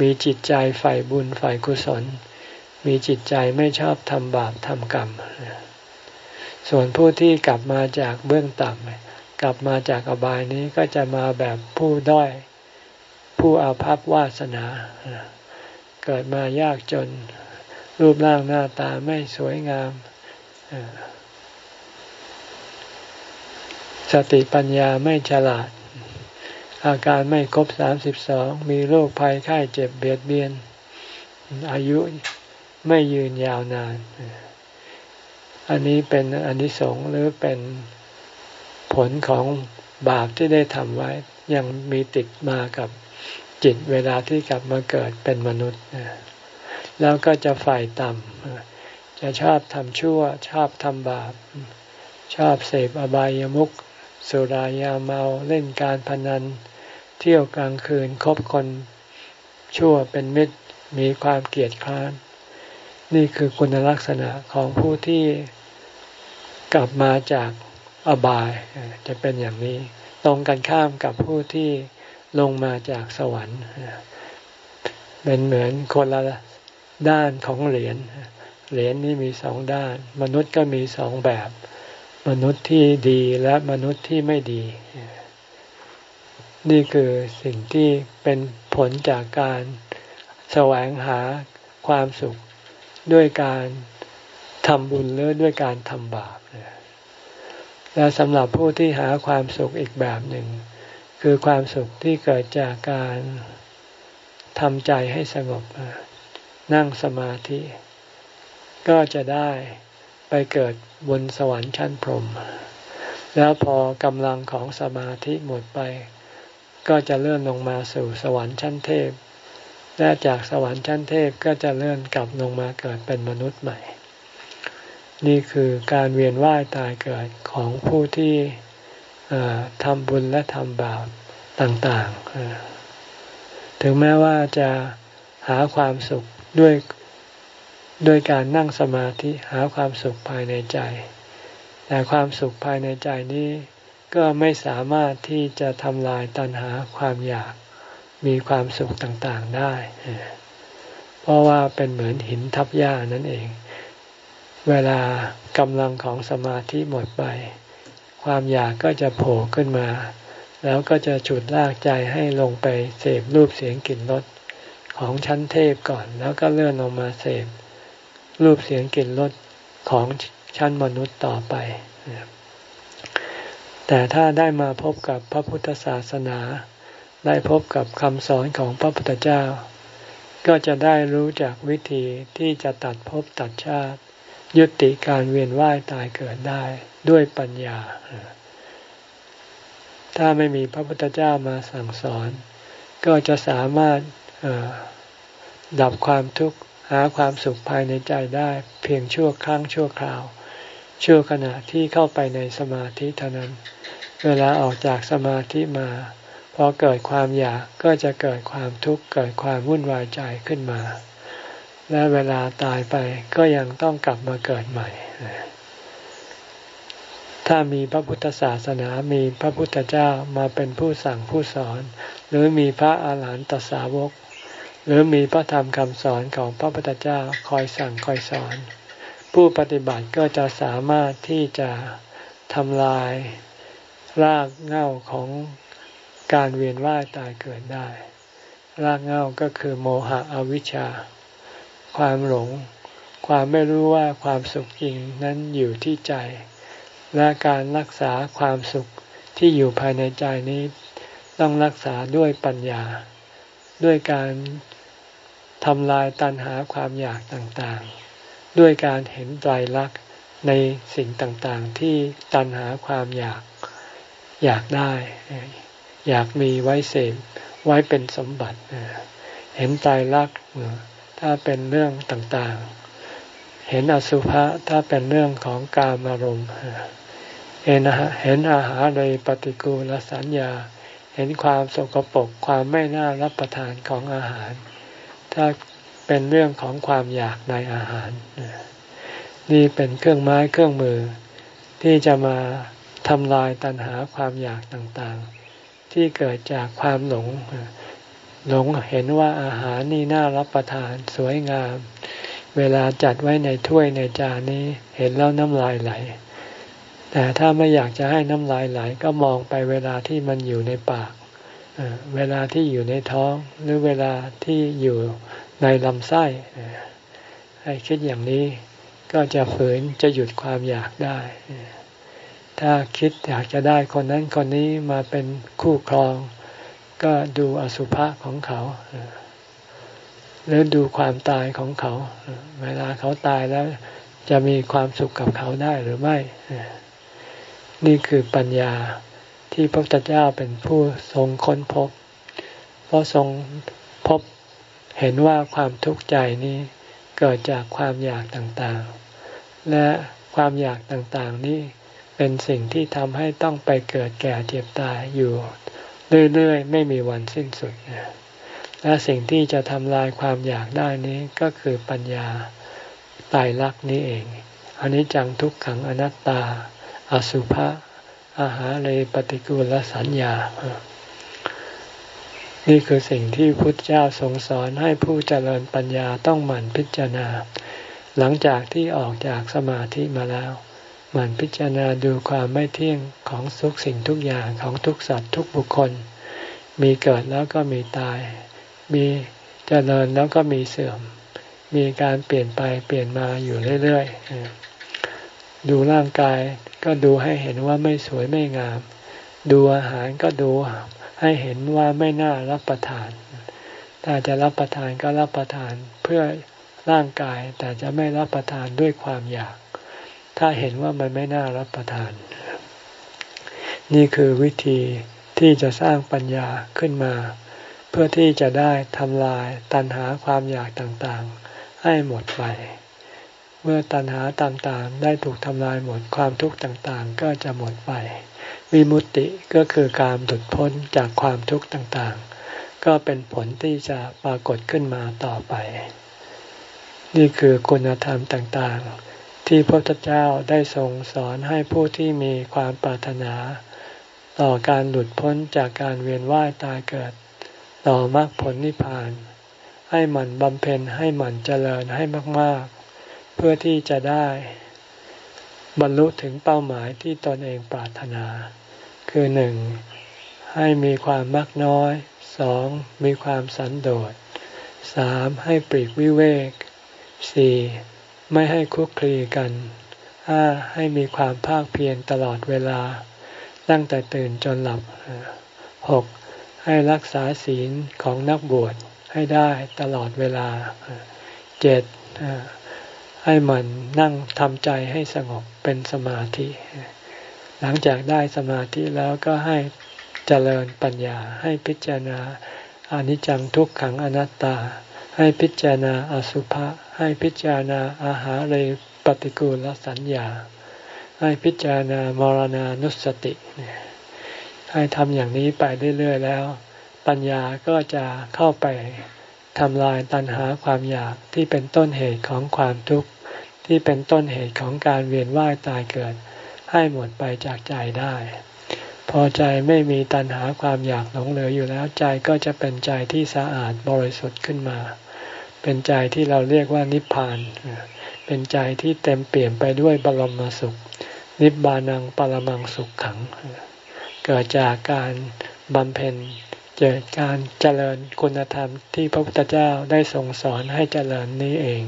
มีจิตใจใฝ่บุญใฝ่กุศล มีจิตใจไม่ชอบทำบาปทำกรรม ส่วนผู้ที่กลับมาจากเบื้องต่ำกลับมาจากอบายนี้ก็จะมาแบบผู้ด้อย ผู้อาภัพวาสนา เกิดมายากจน รูปร่างหน้าตาไม่สวยงาม สติปัญญาไม่ฉลาด อาการไม่ครบสามสิบสองมีโรคภัยไข้เจ็บเบียดเบียน อายุไม่ยืนยาวนาน อันนี้เป็นอนิสงส์หรือเป็นผลของบาปที่ได้ทำไว้ ยังมีติดมากับจิตเวลาที่กลับมาเกิดเป็นมนุษย์ แล้วก็จะฝ่ายต่ำจะชอบทำชั่ว ชอบทำบาป ชอบเสพอบายามุข สุรายาเมาเล่นการพนัน เที่ยวกลางคืนคบคนชั่วเป็นมิตรมีความเกลียดคร้าน นี่คือคุณลักษณะของผู้ที่กลับมาจากอบายจะเป็นอย่างนี้ ตรงกันข้ามกับผู้ที่ลงมาจากสวรรค์เป็นเหมือนคนละด้านของเหรียญเหรียญนี้มีสองด้าน มนุษย์ก็มีสองแบบ มนุษย์ที่ดีและมนุษย์ที่ไม่ดี นี่คือสิ่งที่เป็นผลจากการแสวงหาความสุขด้วยการทำบุญหรือด้วยการทำบาปและสำหรับผู้ที่หาความสุขอีกแบบหนึ่ง คือความสุขที่เกิดจากการทำใจให้สงบนั่งสมาธิ ก็จะได้ไปเกิด บนสวรรค์ชั้นพรหมแล้วพอกำลังของสมาธิหมดไป ก็จะเลื่อนลงมาสู่สวรรค์ชั้นเทพ และจากสวรรค์ชั้นเทพก็จะเลื่อนกลับลงมาเกิดเป็นมนุษย์ใหม่ นี่คือการเวียนว่ายตายเกิดของผู้ที่ทำบุญและทำบาปต่างๆ ถึงแม้ว่าจะหาความสุขด้วย ด้วยการนั่งสมาธิหาความสุขภายในใจ แต่ความสุขภายในใจนี้ ก็ไม่สามารถที่จะทำลายตัณหาความอยากมีความสุขต่างๆได้ เพราะว่าเป็นเหมือนหินทับหญ้านั่นเอง เวลากำลังของสมาธิหมดไป ความอยากก็จะโผล่ขึ้นมา แล้วก็จะฉุดลากใจให้ลงไปเสพรูปเสียงกลิ่นรสของชั้นเทพก่อน แล้วก็เลื่อนลงมาเสพ รูปเสียงกลิ่นรสของชั้นมนุษย์ต่อไป แต่ถ้าได้มาพบกับพระพุทธศาสนา ได้พบกับคำสอนของพระพุทธเจ้า ก็จะได้รู้จากวิธีที่จะตัดภพตัดชาติ ยุติการเวียนว่ายตายเกิดได้ด้วยปัญญา ถ้าไม่มีพระพุทธเจ้ามาสั่งสอน ก็จะสามารถดับความทุกข์ หาความสุขภายในใจได้ เพียงชั่วครั้งชั่วคราว ชั่วขณะที่เข้าไปในสมาธิเท่านั้น เวลาออกจากสมาธิมาพอเกิดความอยากก็จะเกิดความทุกข์เกิดความวุ่นวายใจขึ้นมา และเวลาตายไปก็ยังต้องกลับมาเกิดใหม่ ถ้ามีพระพุทธศาสนามีพระพุทธเจ้ามาเป็นผู้สั่งผู้สอน หรือมีพระอาหารหันตสาวก หรือมีพระธรรมคำสอนของพระพุทธเจ้าคอยสั่งคอยสอน ผู้ปฏิบัติก็จะสามารถที่จะทำลายรากเหง้าของการเวียนว่ายตายเกิดได้ รากเหง้าก็คือโมหะอวิชชา ความหลง ความไม่รู้ว่าความสุขจริงนั้นอยู่ที่ใจ และการรักษาความสุขที่อยู่ภายในใจนี้ ต้องรักษาด้วยปัญญา ด้วยการทำลายตัณหาความอยากต่างๆ ด้วยการเห็นใจรักในสิ่งต่างๆ ที่ตัณหาความอยากอยากได้ อยากมีไว้เสพไว้เป็นสมบัติ เห็นใจรักถ้าเป็นเรื่องต่างๆ เห็นอสุภะถ้าเป็นเรื่องของกามารมณ์เห็นเห็นอาหารในปฏิกูลสัญญา เห็นความสกปรกความไม่น่ารับประทานของอาหาร ถ้าเป็นเรื่องของความอยากในอาหาร นี่เป็นเครื่องไม้เครื่องมือ ที่จะมาทำลายตัณหาความอยากต่างๆ ที่เกิดจากความหลง หลงเห็นว่าอาหารนี่น่ารับประทานสวยงาม เวลาจัดไว้ในถ้วยในจานนี้ เห็นแล้วน้ำลายไหล แต่ถ้าไม่อยากจะให้น้ำลายไหลก็มองไปเวลาที่มันอยู่ในปาก เวลาที่อยู่ในท้องหรือเวลาที่อยู่ในลำไส้ ให้คิดอย่างนี้ก็จะฝืนจะหยุดความอยากได้ ถ้าคิดอยากจะได้คนนั้นคนนี้มาเป็นคู่ครอง ก็ดูอสุภะของเขาหรือดูความตายของเขา เวลาเขาตายแล้วจะมีความสุขกับเขาได้หรือไม่ นี่คือปัญญาที่พระพุทธเจ้าเป็นผู้ทรงค้นพบ เพราะทรงพบเห็นว่าความทุกข์ใจนี้เกิดจากความอยากต่างๆ และความอยากต่างๆนี้เป็นสิ่งที่ทำให้ต้องไปเกิดแก่เจ็บตายอยู่เรื่อยๆ ไม่มีวันสิ้นสุด และสิ่งที่จะทำลายความอยากได้นี้ก็คือปัญญาตายรักนี้เอง อันนี้จังทุกขังอนัตตา อสุภะอาหารเลยปฏิกูลสัญญา นี่คือสิ่งที่พุทธเจ้าทรงสอนให้ผู้เจริญปัญญาต้องหมั่นพิจารณา หลังจากที่ออกจากสมาธิมาแล้วหมั่นพิจารณาดูความไม่เที่ยงของทุกสิ่งทุกอย่างของทุกสัตว์ทุกบุคคล มีเกิดแล้วก็มีตาย มีเจริญแล้วก็มีเสื่อม มีการเปลี่ยนไปเปลี่ยนมาอยู่เรื่อยๆ ดูร่างกายก็ดูให้เห็นว่าไม่สวยไม่งาม ดูอาหารก็ดูให้เห็นว่าไม่น่ารับประทาน ถ้าจะรับประทานก็รับประทานเพื่อร่างกายแต่จะไม่รับประทานด้วยความอยาก ถ้าเห็นว่ามันไม่น่ารับประทาน นี่คือวิธีที่จะสร้างปัญญาขึ้นมา เพื่อที่จะได้ทำลายตัณหาความอยากต่างๆ ให้หมดไป เมื่อตัณหาต่างๆ ได้ถูกทำลายหมดความทุกข์ต่างๆ ก็จะหมดไป วิมุตติก็คือการหลุดพ้นจากความทุกข์ต่างๆ ก็เป็นผลที่จะปรากฏขึ้นมาต่อไป นี่คือคุณธรรมต่างๆ ที่พระพุทธเจ้าได้ทรงสอนให้ผู้ที่มีความปรารถนา ต่อการหลุดพ้นจากการเวียนว่ายตายเกิด ต่อมรรคผลนิพพาน ให้หมั่นบำเพ็ญให้หมั่นเจริญให้มากๆ เพื่อที่จะได้บรรลุถึงเป้าหมายที่ตนเองปรารถนา คือหนึ่งให้มีความมักน้อยสองมีความสันโดษสามให้ปรีกวิเวกสี่ไม่ให้คุกคลีกันห้าให้มีความภาคเพียรตลอดเวลา ตั้งแต่ตื่นจนหลับหกให้รักษาศีลของนักบวชให้ได้ตลอดเวลาเจ็ด ให้มันนั่งทำใจให้สงบเป็นสมาธิ หลังจากได้สมาธิแล้วก็ให้เจริญปัญญา ให้พิจารณาอนิจจังทุกขังอนัตตา ให้พิจารณาอสุภะให้พิจารณาอาหารเลยปฏิกูลสัญญา ให้พิจารณามรณานุสติ ให้ทำอย่างนี้ไปเรื่อยๆแล้ว ปัญญาก็จะเข้าไป ทำลายตัณหาความอยากที่เป็นต้นเหตุของความทุกข์ ที่เป็นต้นเหตุของการเวียนว่ายตายเกิด ให้หมดไปจากใจได้ พอใจไม่มีตัณหาความอยากหลงเหลืออยู่แล้วใจก็จะเป็นใจที่สะอาดบริสุทธิ์ขึ้นมา เป็นใจที่เราเรียกว่านิพพาน เป็นใจที่เต็มเปลี่ยนไปด้วยบรมสุข นิบานังปรมังสุขขัง เกิดจากการบำเพ็ญ เกิดการเจริญคุณธรรมที่พระพุทธเจ้าได้ทรงสอนให้เจริญนี้เอง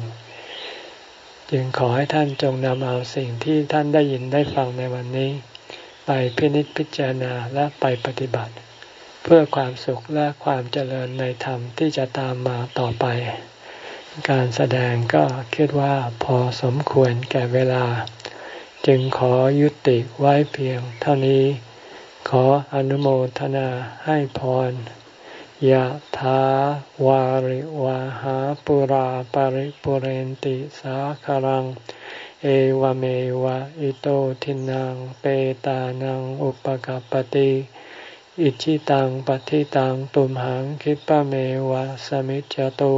จึงขอให้ท่านจงนำเอาสิ่งที่ท่านได้ยินได้ฟังในวันนี้ ไปพินิจพิจารณาและไปปฏิบัติ เพื่อความสุขและความเจริญในธรรมที่จะตามมาต่อไป การแสดงก็คิดว่าพอสมควรแก่เวลา จึงขอยุติไว้เพียงเท่านี้ ขออนุโมทนาให้พรยะถาวาริวาหาปุราปาริปุเรนติสาคารัง เอวเมวะอิโตทินังเปตานังอุปกปติอิชิตังปฏิตังตุมหังคิปะเมวะสมิจจตุ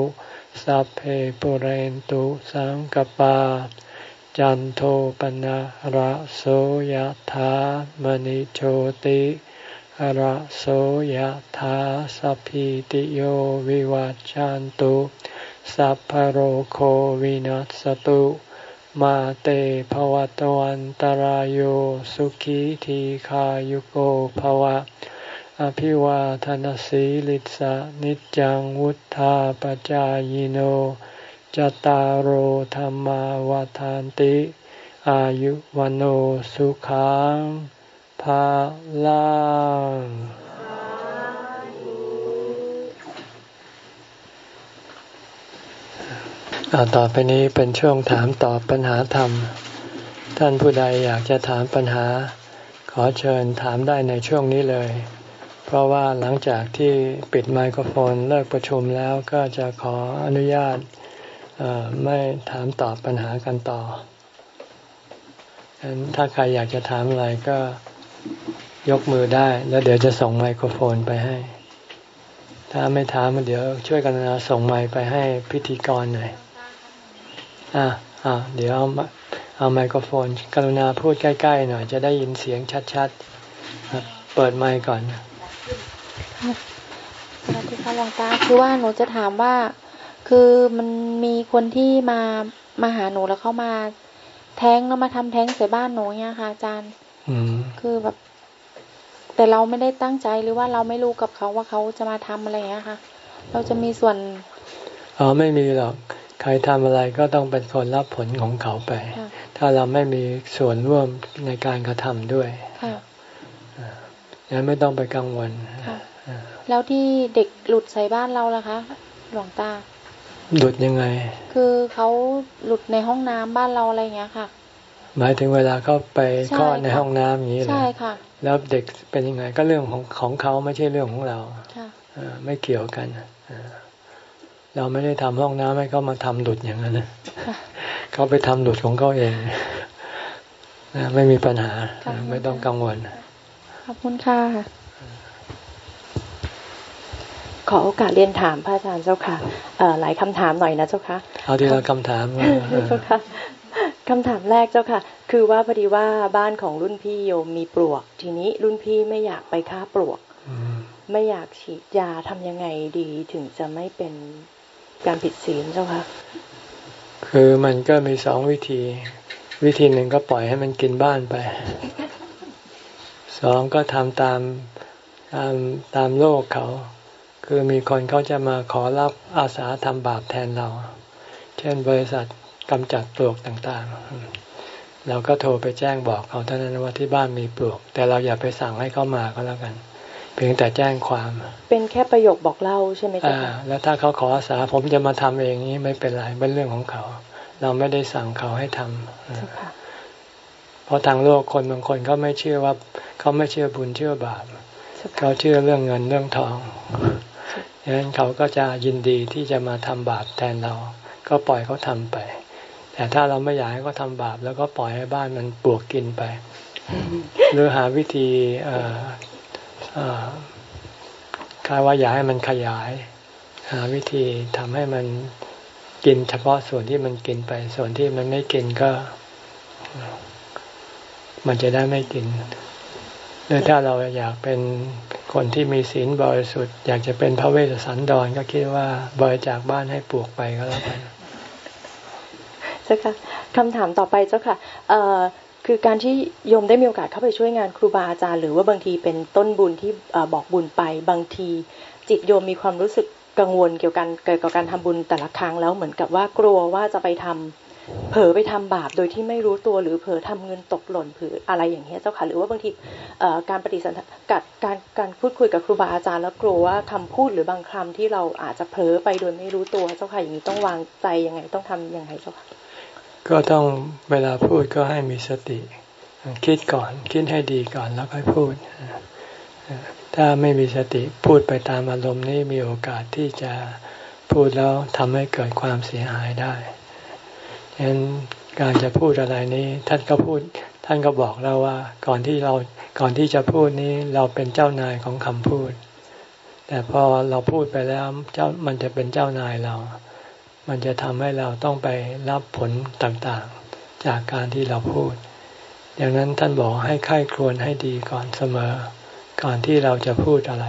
สัพเพปุเรนตุสังกปา จันโทปนะระโสยธามณิโชติระโสยธาสัพพิติโยวิวัจจันตุสัพพโรโควินัสตุมาเตภวตวันตารโยสุขีทีขายุโกภวะ อภิวาทนสีลิสะนิจังวุธาปจายโน จตารโหธรรมวาทานติ อายุวันโอสุขังภาลังต่อไปนี้เป็นช่วงถามตอบปัญหาธรรม ท่านผู้ใดอยากจะถามปัญหา ขอเชิญถามได้ในช่วงนี้เลย เพราะว่าหลังจากที่ปิดไมโครโฟนเลิกประชุมแล้วก็จะขออนุญาต ไม่ถามตอบปัญหากันต่อฉะนั้นถ้าใครอยากจะถามอะไรก็ยกมือได้ แล้วเดี๋ยวจะส่งไมโครโฟนไปให้ ถ้าไม่ถามเดี๋ยวช่วยกันนะส่งไมค์ไปให้พิธีกรหน่อยอะอะเดี๋ยวเอาเอาไมโครโฟน กรุณาพูดใกล้ๆหน่อย จะได้ยินเสียงชัดๆ เปิดไมค์ก่อนสวัสดีค่ะหลวงตาคือว่าหนูจะถามว่า คือมันมีคนที่มามาหาหนูแล้วเขามาแท้งแล้วมาทำแท้งใส่บ้านหนูเนี่ยค่ะ อาจารย์คือแบบ แต่เราไม่ได้ตั้งใจหรือว่าเราไม่รู้กับเขาว่าเขาจะมาทำอะไรอย่างเงี้ยค่ะ เราจะมีส่วนอ๋อไม่มีหรอกใครทำอะไรก็ต้องเป็นคนรับผลของเขาไป ถ้าเราไม่มีส่วนร่วมในการกระทำด้วยยังไม่ต้องไปกังวลแล้วที่เด็กหลุดใส่บ้านเราล่ะคะ หลวงตา หลุดยังไง คือเขาหลุดในห้องน้ำบ้านเราอะไรเงี้ยค่ะ หมายถึงเวลาเขาไปคลอดในห้องน้ำอย่างนี้เลยใช่ค่ะ แล้วเด็กเป็นยังไงก็เรื่องของของเขาไม่ใช่เรื่องของเราไม่เกี่ยวกันเราไม่ได้ทำห้องน้ำให้เขามาทำหลุดอย่างนั้นนะเขาไปทำหลุดของเขาเองนะไม่มีปัญหาไม่ต้องกังวลขอบคุณค่ะ ขอโอกาสเรียนถามพระอาจารย์เจ้าค่ะหลายคำถามหน่อยนะเจ้าค่ะเอาทีละคำถามเจ้าค่ะคำถามแรกเจ้าค่ะ คือว่าพอดีว่าบ้านของรุ่นพี่โยมมีปลวก ทีนี้รุ่นพี่ไม่อยากไปฆ่าปลวกไม่อยากฉีดยาทำยังไงดีถึงจะไม่เป็นการผิดศีลเจ้าค่ะคือมันก็มีสองวิธี วิธีหนึ่งก็ปล่อยให้มันกินบ้านไปสองก็ทำตามตามตามโลกเขา คือมีคนเขาจะมาขอรับอาสาทำบาปแทนเรา เช่นบริษัทกำจัดปลวกต่างๆ เราก็โทรไปแจ้งบอกเขาเท่านั้นว่าที่บ้านมีปลวก แต่เราอย่าไปสั่งให้เขามาก็แล้วกัน เพียงแต่แจ้งความ เป็นแค่ประโยคบอกเล่าใช่ไหมจ๊ะแล้วถ้าเขาขออาสาผมจะมาทำเองนี้ไม่เป็นไรเป็นเรื่องของเขา เราไม่ได้สั่งเขาให้ทำเพราะทางโลกคนบางคนเขาไม่เชื่อว่าเขาไม่เชื่อบุญเชื่อบาปเขาเชื่อเรื่องเงินเรื่องทอง ดังนั้นเขาก็จะยินดีที่จะมาทำบาปแทนเรา ก็ปล่อยเขาทำไป แต่ถ้าเราไม่อยากให้เขาทาบาป แล้วก็ปล่อยให้บ้านมันปลวกกินไป หรือหาวิธีคาว่าอยากให้มันขยาย หาวิธีทำให้มันกินเฉพาะส่วนที่มันกินไป ส่วนที่มันไม่กินก็ มันจะได้ไม่กิน หรือถ้าเราอยากเป็นคนที่มีศีลบริสุทธิ์อยากจะเป็นพระเวสสันดรก็คิดว่าบริจาคบ้านให้ปลูกไปก็แล้วกันเจ้าค่ะคำถามต่อไปเจ้าค่ะคือการที่โยมได้มีโอกาสเข้าไปช่วยงานครูบาอาจารย์ หรือว่าบางทีเป็นต้นบุญที่บอกบุญไปบางที จิตโยมมีความรู้สึกกังวลเกี่ยวกันเกิดกับการทำบุญแต่ละครั้งแล้วเหมือนกับว่ากลัวว่าจะไปทำ เผลอไปทำบาปโดยที่ไม่รู้ตัวหรือเผลอทำเงินตกหล่นเผลออะไรอย่างเงี้ยเจ้าค่ะหรือว่าบางทีการปฏิสันกับการการพูดคุยกับครูบาอาจารย์แล้วกลัวว่าคำพูดหรือบางคำที่เราอาจจะเผลอไปโดยไม่รู้ตัวเจ้าค่ะอย่างนี้ต้องวางใจยังไงต้องทํำยังไงเจ้าค่ะก็ต้องเวลาพูดก็ให้มีสติ คิดก่อนคิดให้ดีก่อนแล้วค่อยพูด ถ้าไม่มีสติพูดไปตามอารมณ์นี่มีโอกาสที่จะพูดแล้วทำให้เกิดความเสียหายได้ ฉะนั้นการจะพูดอะไรนี้ ท่านก็พูด ท่านก็บอกเราว่า ก่อนที่เราก่อนที่จะพูดนี้เราเป็นเจ้านายของคำพูด แต่พอเราพูดไปแล้วเจ้ามันจะเป็นเจ้านายเรา มันจะทำให้เราต้องไปรับผลต่างๆ จากการที่เราพูดดังนั้นท่านบอกให้ค่ายครวญให้ดีก่อนเสมอ ก่อนที่เราจะพูดอะไร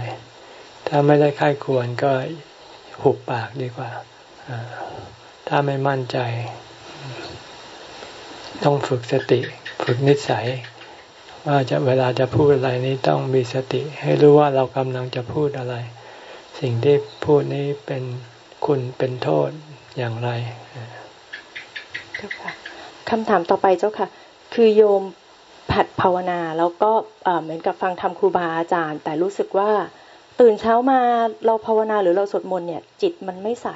ถ้าไม่ได้ค่ายครวญก็หุบปากดีกว่า ถ้าไม่มั่นใจ ต้องฝึกสติ ฝึกนิสัย ว่าจะเวลาจะพูดอะไรนี้ต้องมีสติ ให้รู้ว่าเรากำลังจะพูดอะไร สิ่งที่พูดนี้เป็นคุณเป็นโทษอย่างไรเจ้าค่ะคำถามต่อไปเจ้าค่ะ คือโยมผัดภาวนาแล้วก็เหมือนกับฟังธรรมครูบาอาจารย์ แต่รู้สึกว่า ตื่นเช้ามาเราภาวนาหรือเราสวดมนต์เนี่ย จิตมันไม่ใส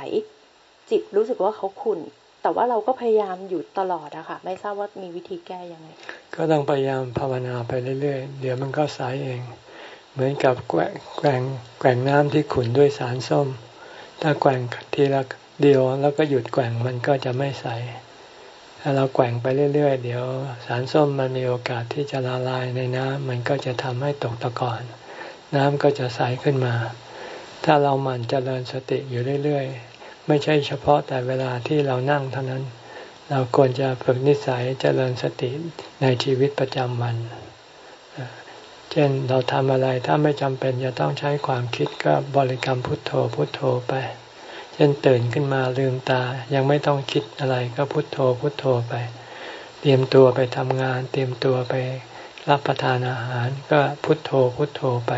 จิตรู้สึกว่าเขาขุ่น แต่ว่าเราก็พยายามอยู่ตลอดอะค่ะ ไม่ทราบว่ามีวิธีแก้ยังไง ก็ต้องพยายามภาวนาไปเรื่อยๆ เดี๋ยวมันก็ใสเอง เหมือนกับแกว่งแกว่งน้ำที่ขุนด้วยสารส้ม ถ้าแกว่งทีละเดียวแล้วก็หยุดแกว่งมันก็จะไม่ใส ถ้าเราแกว่งไปเรื่อยๆ เดี๋ยวสารส้มมันมีโอกาสที่จะละลายในน้ำมันก็จะทำให้ตกตะกอนน้ำก็จะใสขึ้นมา ถ้าเราหมั่นเจริญสติอยู่เรื่อยๆ ไม่ใช่เฉพาะแต่เวลาที่เรานั่งเท่านั้น เราควรจะฝึกนิสัยเจริญสติในชีวิตประจำวัน เช่นเราทำอะไรถ้าไม่จำเป็นจะต้องใช้ความคิดก็บริกรรมพุทโธพุทโธไป เช่นตื่นขึ้นมาลืมตา ยังไม่ต้องคิดอะไรก็พุทโธพุทโธไป เตรียมตัวไปทำงาน เตรียมตัวไปรับประทานอาหารก็พุทโธพุทโธไป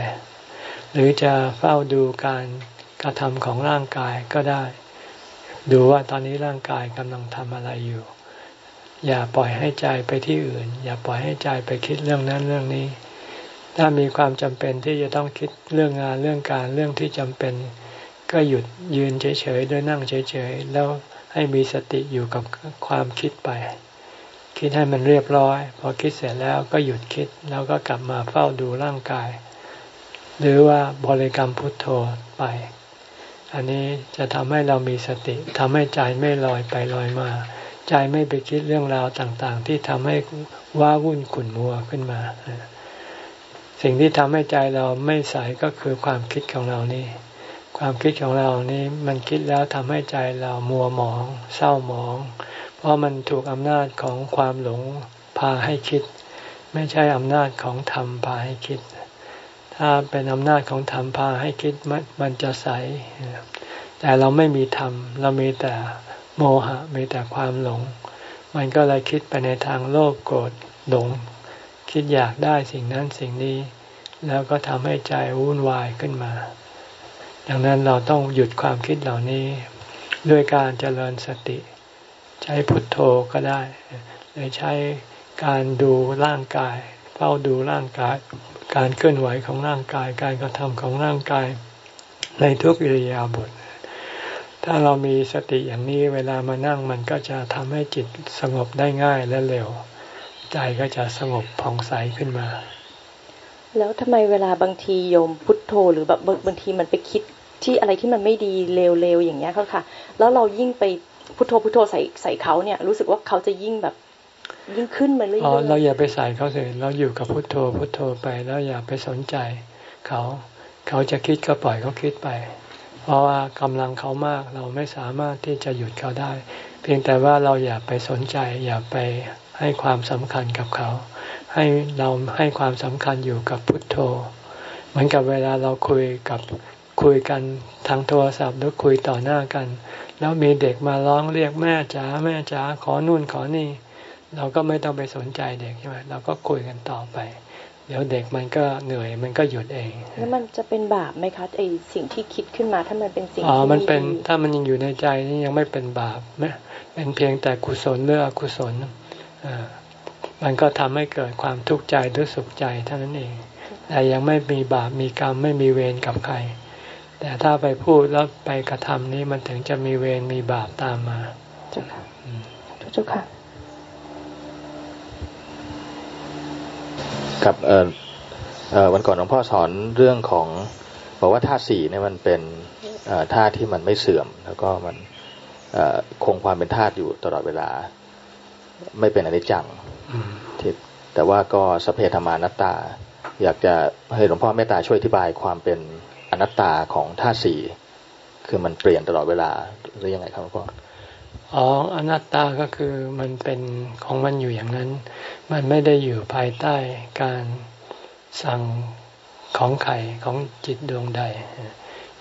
หรือจะเฝ้าดูการกระทำของร่างกายก็ได้ ดูว่าตอนนี้ร่างกายกำลังทำอะไรอยู่ อย่าปล่อยให้ใจไปที่อื่น อย่าปล่อยให้ใจไปคิดเรื่องนั้นเรื่องนี้ ถ้ามีความจำเป็นที่จะต้องคิดเรื่องงานเรื่องการเรื่องที่จำเป็น ก็หยุดยืนเฉยๆด้วยนั่งเฉยๆแล้วให้มีสติอยู่กับความคิดไป คิดให้มันเรียบร้อย พอคิดเสร็จแล้วก็หยุดคิดแล้วก็กลับมาเฝ้าดูร่างกาย หรือว่าบริกรรมพุทโธไป อันนี้จะทำให้เรามีสติทำให้ใจไม่ลอยไปลอยมา ใจไม่ไปคิดเรื่องราวต่างๆ ที่ทำให้ว้าวุ่นขุ่นมัวขึ้นมา สิ่งที่ทำให้ใจเราไม่ใสก็คือความคิดของเรานี่ ความคิดของเรานี่มันคิดแล้วทำให้ใจเรามัวหมอง เศร้าหมอง เพราะมันถูกอำนาจของความหลงพาให้คิด ไม่ใช่อำนาจของธรรมพาให้คิด ถ้าเป็นอำนาจของธรรมพาให้คิดมันจะใส แต่เราไม่มีธรรม เรามีแต่โมหะ มีแต่ความหลง มันก็เลยคิดไปในทางโลภโกรธหลง คิดอยากได้สิ่งนั้นสิ่งนี้ แล้วก็ทำให้ใจวุ่นวายขึ้นมา ดังนั้นเราต้องหยุดความคิดเหล่านี้ด้วยการเจริญสติ ใช้พุทโธก็ได้หรือใช้การดูร่างกาย เฝ้าดูร่างกาย การเคลื่อนไหวของร่างกาย การกระทำของร่างกายในทุกอิริยาบถถ้าเรามีสติอย่างนี้เวลามานั่งมันก็จะทำให้จิตสงบได้ง่ายและเร็ว ใจก็จะสงบผ่องใสขึ้นมา แล้วทำไมเวลาบางทีโยมพุทโธหรือแบบบางทีมันไปคิดที่อะไรที่มันไม่ดีเลวๆอย่างเงี้ยเขาค่ะ แล้วเรายิ่งไปพุทโธพุทโธใส่ใส่เขาเนี่ย รู้สึกว่าเขาจะยิ่งแบบ ยิ่งขึ้นมาเรื่อยๆอ๋อเราอย่าไปใส่เขาเลยเราอยู่กับพุทโธพุทโธไปแล้วอย่าไปสนใจเขาเขาจะคิดก็ปล่อยเขาคิดไป เพราะว่ากำลังเขามากเราไม่สามารถที่จะหยุดเขาได้ เพียงแต่ว่าเราอย่าไปสนใจ อย่าไปให้ความสำคัญกับเขา ให้เราให้ความสำคัญอยู่กับพุทโธ เหมือนกับเวลาเราคุยกับคุยกันทางโทรศัพท์หรือคุยต่อหน้ากัน แล้วมีเด็กมาร้องเรียกแม่จ๋าแม่จ๋าขอนู่นขอนี่ เราก็ไม่ต้องไปสนใจเด็กใช่ไหมเราก็คุยกันต่อไป เดี๋ยวเด็กมันก็เหนื่อยมันก็หยุดเอง แล้วมันจะเป็นบาปไหมคะไอสิ่งที่คิดขึ้นมาถ้ามันเป็นสิ่งอ๋อมันเป็นถ้ามันยังอยู่ในใจนี่ยังไม่เป็นบาปไหมเป็นเพียงแต่กุศลหรืออกุศลอ่ามันก็ทำให้เกิดความทุกข์ใจหรือสุขใจเท่านั้นเองแต่ยังไม่มีบาปมีกรรมไม่มีเวรกับใคร แต่ถ้าไปพูดแล้วไปกระทำนี้มันถึงจะมีเวรมีบาปตามมาเจ้าค่ะเจ้าค่ะ กับเอ่อเอ่อวันก่อนหลวงพ่อสอนเรื่องของบอกว่าธาตุสี่เนี่ยมันเป็นธาตุที่มันไม่เสื่อม แล้วก็มันคงความเป็นธาตุอยู่ตลอดเวลา ไม่เป็นอนิจจังที่แต่ว่าก็สเพธรรมานัตตา อยากจะให้หลวงพ่อเมตตาช่วยอธิบายความเป็นอนัตตาของธาตุสี่คือมันเปลี่ยนตลอดเวลาหรือยังไงครับพ่อ อ๋ออนัตตาก็คือมันเป็นของมันอยู่อย่างนั้น มันไม่ได้อยู่ภายใต้การสั่งของไข่ของจิตดวงใด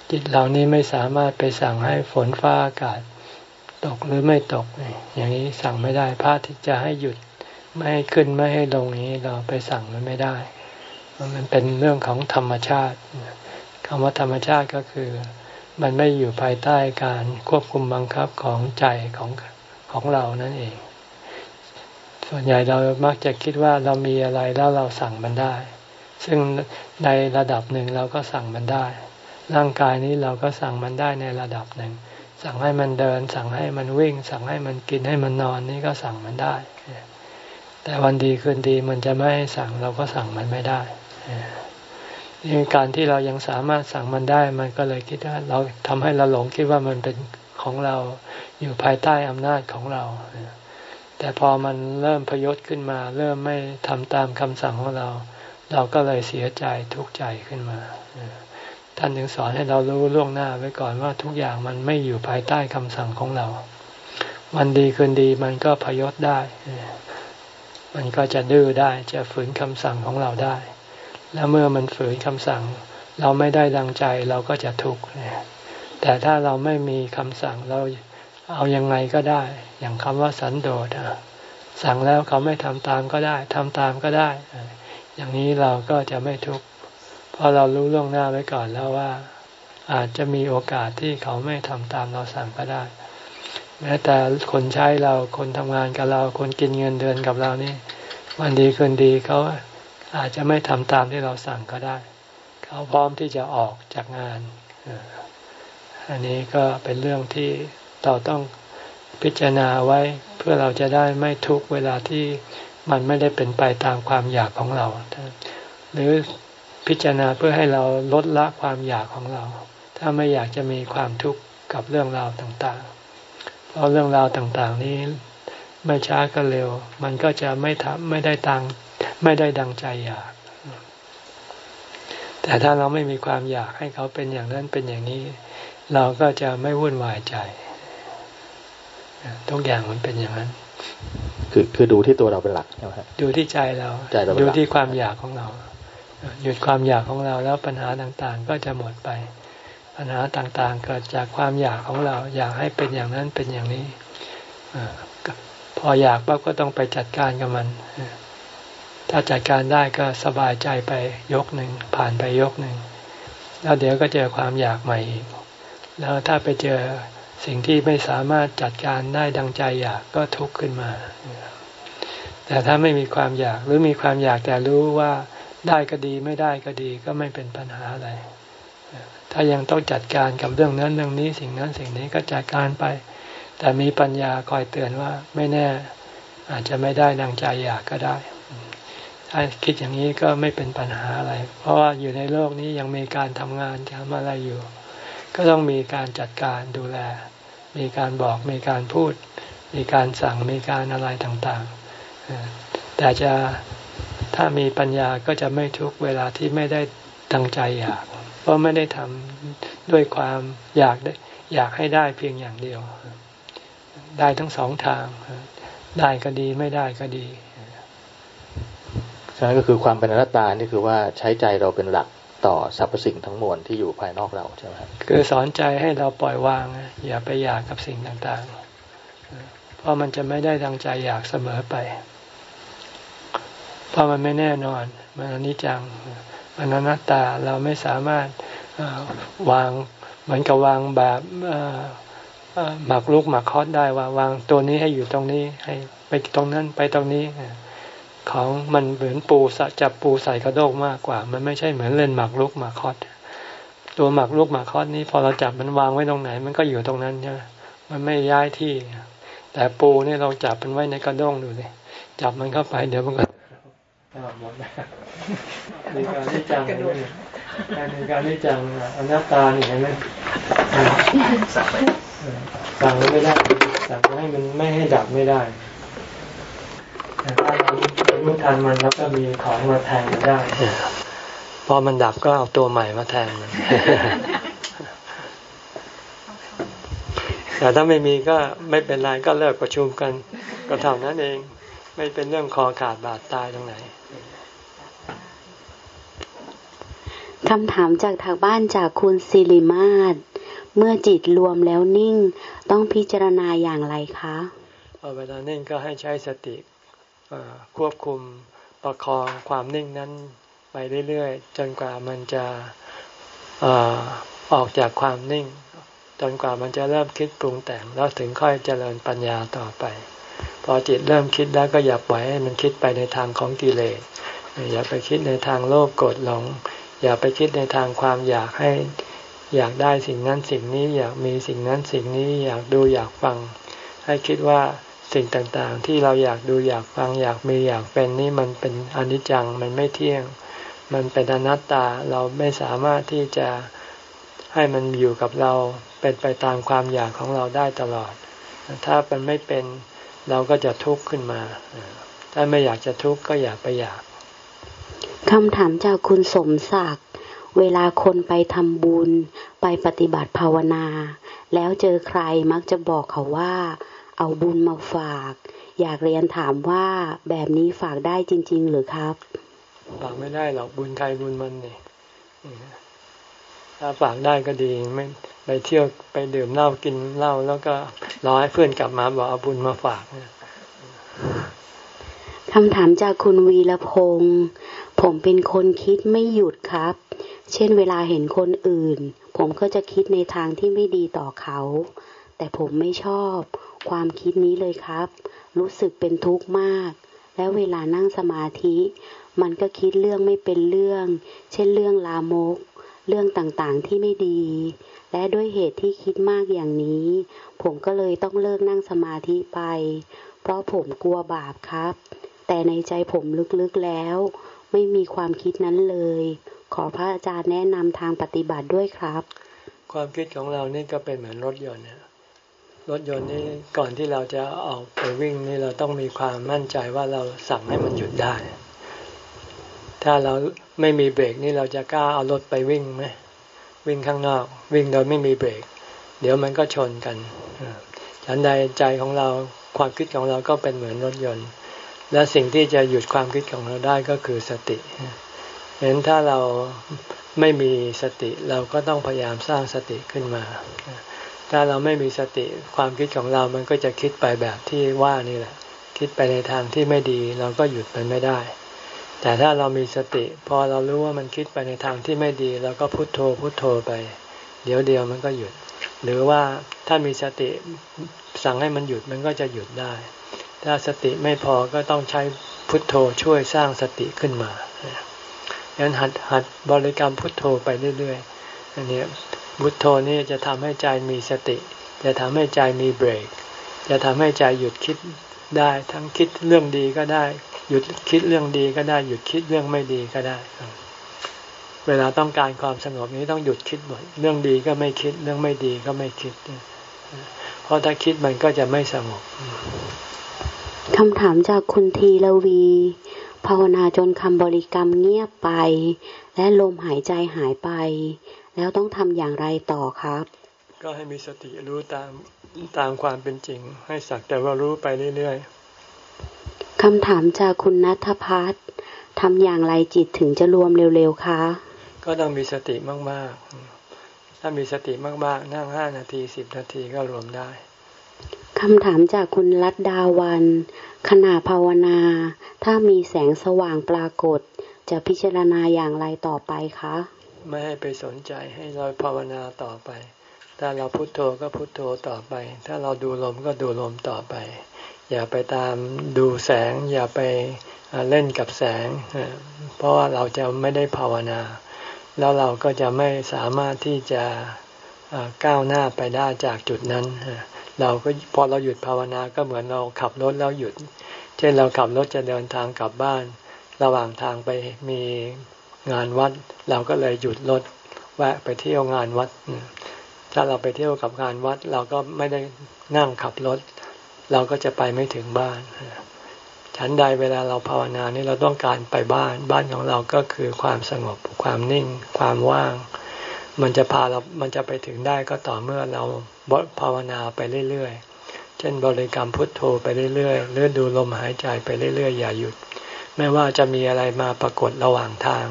จิตเหล่านี้ไม่สามารถไปสั่งให้ฝนฟ้าอากาศตกหรือไม่ตก อย่างนี้สั่งไม่ได้พระที่จะให้หยุดไม่ให้ขึ้นไม่ให้ลงนี้เราไปสั่งมันไม่ได้ มันเป็นเรื่องของธรรมชาติคำว่าธรรมชาติก็คือ มันไม่อยู่ภายใต้การควบคุมบังคับของใจของของเรานั่นเอง ส่วนใหญ่เรามักจะคิดว่าเรามีอะไรแล้วเราสั่งมันได้ ซึ่งในระดับหนึ่งเราก็สั่งมันได้ ร่างกายนี้เราก็สั่งมันได้ในระดับหนึ่ง สั่งให้มันเดิน สั่งให้มันวิ่ง สั่งให้มันกินให้มันนอนนี่ก็สั่งมันได้ แต่วันดีคืนดีมันจะไม่ให้สั่งเราก็สั่งมันไม่ได้ การที่เรายังสามารถสั่งมันได้ มันก็เลยคิดว่าเราทำให้เราหลงคิดว่ามันเป็นของเราอยู่ภายใต้อำนาจของเรา แต่พอมันเริ่มพยศขึ้นมา เริ่มไม่ทำตามคำสั่งของเรา เราก็เลยเสียใจทุกข์ใจขึ้นมาท่านถึงสอนให้เรารู้ล่วงหน้าไว้ก่อนว่าทุกอย่างมันไม่อยู่ภายใต้คำสั่งของเรา วันดีคืนดีมันก็พยศได้ มันก็จะดื้อได้จะฝืนคำสั่งของเราได้ แล้วเมื่อมันฝืนคำสั่ง เราไม่ได้ดังใจเราก็จะทุกข์แต่ถ้าเราไม่มีคำสั่งเราเอายังไงก็ได้ อย่างคำว่าสันโดษสั่งแล้วเขาไม่ทำตามก็ได้ทำตามก็ได้ อย่างนี้เราก็จะไม่ทุกข์เพราะเรารู้ล่วงหน้าไว้ก่อนแล้วว่า อาจจะมีโอกาสที่เขาไม่ทำตามเราสั่งก็ได้ แม้แต่คนใช้เราคนทำงานกับเรา คนกินเงินเดือนกับเรานี่วันดีคืนดีเขา อาจจะไม่ทำตามที่เราสั่งก็ได้ เขาพร้อมที่จะออกจากงานอันนี้ก็เป็นเรื่องที่เราต้องพิจารณาไว้เพื่อเราจะได้ไม่ทุกเวลาที่มันไม่ได้เป็นไปตามความอยากของเรา หรือพิจารณาเพื่อให้เราลดละความอยากของเรา ถ้าไม่อยากจะมีความทุกข์กับเรื่องราวต่างๆ เพราะเรื่องราวต่างๆนี้ไม่ช้าก็เร็ว มันก็จะไม่ทำไม่ได้ตัง ไม่ได้ดังใจอยาก แต่ถ้าเราไม่มีความอยากให้เขาเป็นอย่างนั้นเป็นอย่างนี้ เราก็จะไม่วุ่นวายใจทุกอย่างมันเป็นอย่างนั้น คือคือดูที่ตัวเราเป็นหลักใช่ไหมครับดูที่ใจเราใจเราดูที่ความอยากของเรา หยุดความอยากของเราแล้วปัญหาต่างๆ ก็จะหมดไป ปัญหาต่างๆ เกิดจากความอยากของเรา อยากให้เป็นอย่างนั้นเป็นอย่างนี้พออยากปั๊บก็ต้องไปจัดการกับมัน ถ้าจัดการได้ก็สบายใจไปยกหนึ่งผ่านไปยกหนึ่งแล้วเดี๋ยวก็เจอความอยากใหม่อีก แล้วถ้าไปเจอสิ่งที่ไม่สามารถจัดการได้ดังใจอยากก็ทุกข์ขึ้นมา แต่ถ้าไม่มีความอยากหรือมีความอยากแต่รู้ว่าได้ก็ดีไม่ได้ก็ดีก็ไม่เป็นปัญหาอะไร ถ้ายังต้องจัดการกับเรื่องนั้นเรื่องนี้สิ่งนั้นสิ่งนี้ก็จัดการไป แต่มีปัญญาคอยเตือนว่าไม่แน่อาจจะไม่ได้ดังใจอยากก็ได้ ถ้าคิดอย่างนี้ก็ไม่เป็นปัญหาอะไร เพราะว่าอยู่ในโลกนี้ยังมีการทำงานทำอะไรอยู่ ก็ต้องมีการจัดการดูแล มีการบอกมีการพูด มีการสั่งมีการอะไรต่างๆ แต่จะถ้ามีปัญญาก็จะไม่ทุกเวลาที่ไม่ได้ตั้งใจอยาก เพราะไม่ได้ทำด้วยความอยากได้อยากให้ได้เพียงอย่างเดียว ได้ทั้งสองทาง ได้ก็ดีไม่ได้ก็ดีะนั้นก็คือความเป็นอนัตตานี่คือว่าใช้ใจเราเป็นหลักต่อสรรพสิ่งทั้งมวลที่อยู่ภายนอกเราใช่ไหมคือสอนใจให้เราปล่อยวาง อย่าไปอยากกับสิ่งต่างๆ เพราะมันจะไม่ได้ดังใจอยากเสมอไป เพราะมันไม่แน่นอน มันอนิจจังมันอนัตตาเราไม่สามารถวางเหมือนกับวางแบบหมักลูกหมักคอสได้ว่าวางตัวนี้ให้อยู่ตรงนี้ ให้ไปตรงนั้นไปตรงนี้ ของมันเหมือนปูจับปูใส่กระโดกมากกว่า มันไม่ใช่เหมือนเล่นหมากรุกหมากคอดตัวหมากรุกหมากคอดนี้ พอเราจับมันวางไว้ตรงไหน มันก็อยู่ตรงนั้นใช่ไหมมันไม่ย้ายที่ แต่ปูนี่เราจับมันไว้ในกระด้งดูเลยจับมันเข้าไปเดี๋ยวมันก็หมดในการที่จังในการที่จังอนัตตานี่เห็นไหมสั่งไม่ได้สั่งให้มันไม่ให้ดับไม่ได้ แต่ถ้าเรารู้ทันมันแล้วก็มีของมาแทนได้พอมันดับก็เอาตัวใหม่มาแทนมันแต่ถ้าไม่มีก็ไม่เป็นไรก็เลิกประชุมกัน ก็เท่านั้นเอง ไม่เป็นเรื่องคอขาดบาดตายตรงไหนคำถามจากทางบ้านจากคุณสิริมาศเมื่อจิตรวมแล้วนิ่ง ต้องพิจารณาอย่างไรคะเวลานิ่งก็ให้ใช้สติ ควบคุมประคองความนิ่งนั้นไปเรื่อยๆ จนกว่ามันจะออกจากความนิ่ง จนกว่ามันจะเริ่มคิดปรุงแต่งแล้วถึงค่อยเจริญปัญญาต่อไป พอจิตเริ่มคิดแล้วก็อย่าปล่อยให้มันคิดไปในทางของกิเลสอย่าไปคิดในทางโลภโกรธหลง อย่าไปคิดในทางความอยากให้อยากได้สิ่งนั้นสิ่งนี้อยากมีสิ่งนั้นสิ่งนี้อยากดูอยากฟัง ให้คิดว่า สิ่งต่างๆ ที่เราอยากดูอยากฟังอยากมีอยากเป็นนี่มันเป็นอนิจจังมันไม่เที่ยง มันเป็นอนัตตาเราไม่สามารถที่จะให้มันอยู่กับเราเป็นไปตามความอยากของเราได้ตลอด ถ้ามันไม่เป็นเราก็จะทุกข์ขึ้นมา ถ้าไม่อยากจะทุกข์ก็อยากไปอยากคำถามจากคุณสมศักดิ์เวลาคนไปทำบุญ ไปปฏิบัติภาวนา แล้วเจอใครมักจะบอกเขาว่า เอาบุญมาฝาก อยากเรียนถามว่าแบบนี้ฝากได้จริง ๆ หรือครับ ฝากไม่ได้หรอกบุญใครบุญมันนี่ถ้าฝากได้ก็ดีไม่ไปเที่ยวไปดื่มเหล้ากินเหล้าแล้วก็รอให้เพื่อนกลับมาบอกเอาบุญมาฝากคำถามจากคุณวีรพงศ์ผมเป็นคนคิดไม่หยุดครับ เช่นเวลาเห็นคนอื่น ผมก็จะคิดในทางที่ไม่ดีต่อเขา แต่ผมไม่ชอบ ความคิดนี้เลยครับ รู้สึกเป็นทุกข์มาก แล้วเวลานั่งสมาธิ มันก็คิดเรื่องไม่เป็นเรื่อง เช่นเรื่องลามก เรื่องต่างๆที่ไม่ดี และด้วยเหตุที่คิดมากอย่างนี้ ผมก็เลยต้องเลิกนั่งสมาธิไป เพราะผมกลัวบาปครับ แต่ในใจผมลึกๆแล้ว ไม่มีความคิดนั้นเลย ขอพระอาจารย์แนะนำทางปฏิบัติด้วยครับ ความคิดของเรานี่ก็เป็นเหมือนรถยนต์เนี่ย รถยนต์นี่ก่อนที่เราจะออกไปวิ่งนี่เราต้องมีความมั่นใจว่าเราสั่งให้มันหยุดได้ ถ้าเราไม่มีเบรกนี่เราจะกล้าเอารถไปวิ่งไหมวิ่งข้างนอก วิ่งโดยไม่มีเบรก เดี๋ยวมันก็ชนกันฉันใดใจของเราความคิดของเราก็เป็นเหมือนรถยนต์ และสิ่งที่จะหยุดความคิดของเราได้ก็คือสติเห็นถ้าเราไม่มีสติเราก็ต้องพยายามสร้างสติขึ้นมา ถ้าเราไม่มีสติความคิดของเรามันก็จะคิดไปแบบที่ว่านี่แหละ คิดไปในทางที่ไม่ดีเราก็หยุดมันไม่ได้ แต่ถ้าเรามีสติ พอเรารู้ว่ามันคิดไปในทางที่ไม่ดีเราก็พุโทโธพุโทโธไป เดี๋ยวเดียวมันก็หยุด หรือว่าถ้ามีสติสั่งให้มันหยุดมันก็จะหยุดได้ ถ้าสติไม่พอก็ต้องใช้พุทโธช่วยสร้างสติขึ้นมาดังนั้นหัดหัดบริกรรมพุทโธไปเรื่อยๆอันนี้ พุทโธนี่จะทำให้ใจมีสติ จะทำให้ใจมีเบรก จะทำให้ใจหยุดคิดได้ ทั้งคิดเรื่องดีก็ได้ หยุดคิดเรื่องดีก็ได้ หยุดคิดเรื่องไม่ดีก็ได้ เวลาต้องการความสงบนี้ต้องหยุดคิดหมดเรื่องดีก็ไม่คิด เรื่องไม่ดีก็ไม่คิด เพราะถ้าคิดมันก็จะไม่สงบคำถามจากคุณทีลวี ภาวนาจนคำบริกรรมเงียบไป และลมหายใจหายไป แล้วต้องทำอย่างไรต่อครับ ก็ให้มีสติรู้ตามตามความเป็นจริง ให้สักแต่ว่ารู้ไปเรื่อยๆคำถามจากคุณนัทพัฒน์ทำอย่างไรจิตถึงจะรวมเร็วๆคะ ก็ต้องมีสติมากๆ ถ้ามีสติมากๆ นั่งห้านาทีสิบนาทีก็รวมได้คำถามจากคุณรัตดาวัน ขณะภาวนา ถ้ามีแสงสว่างปรากฏ จะพิจารณาอย่างไรต่อไปคะ ไม่ให้ไปสนใจให้เราภาวนาต่อไป ถ้าเราพุโทโธก็พุโทโธต่อไป ถ้าเราดูลมก็ดูลมต่อไป อย่าไปตามดูแสง อย่าไปเล่นกับแสง เพราะว่าเราจะไม่ได้ภาวนา แล้วเราก็จะไม่สามารถที่จะก้าวหน้าไปได้จากจุดนั้น เราก็พอเราหยุดภาวนาก็เหมือนเราขับรถแล้วหยุด เช่นเราขับรถจะเดินทางกลับบ้าน ระหว่างทางไปมี งานวัด เราก็เลยหยุดรถแวะไปเที่ยวงานวัด ถ้าเราไปเที่ยวกับงานวัด เราก็ไม่ได้นั่งขับรถ เราก็จะไปไม่ถึงบ้านฉันใดเวลาเราภาวนานี่เราต้องการไปบ้าน บ้านของเราก็คือความสงบ ความนิ่ง ความว่าง มันจะพาเรา มันจะไปถึงได้ก็ต่อเมื่อเราบภาวนาไปเรื่อยๆ เช่นบริกรรมพุทโธไปเรื่อยๆหรือดูลมหายใจไปเรื่อยๆ อย่าหยุด ไม่ว่าจะมีอะไรมาปรากฏระหว่างทาง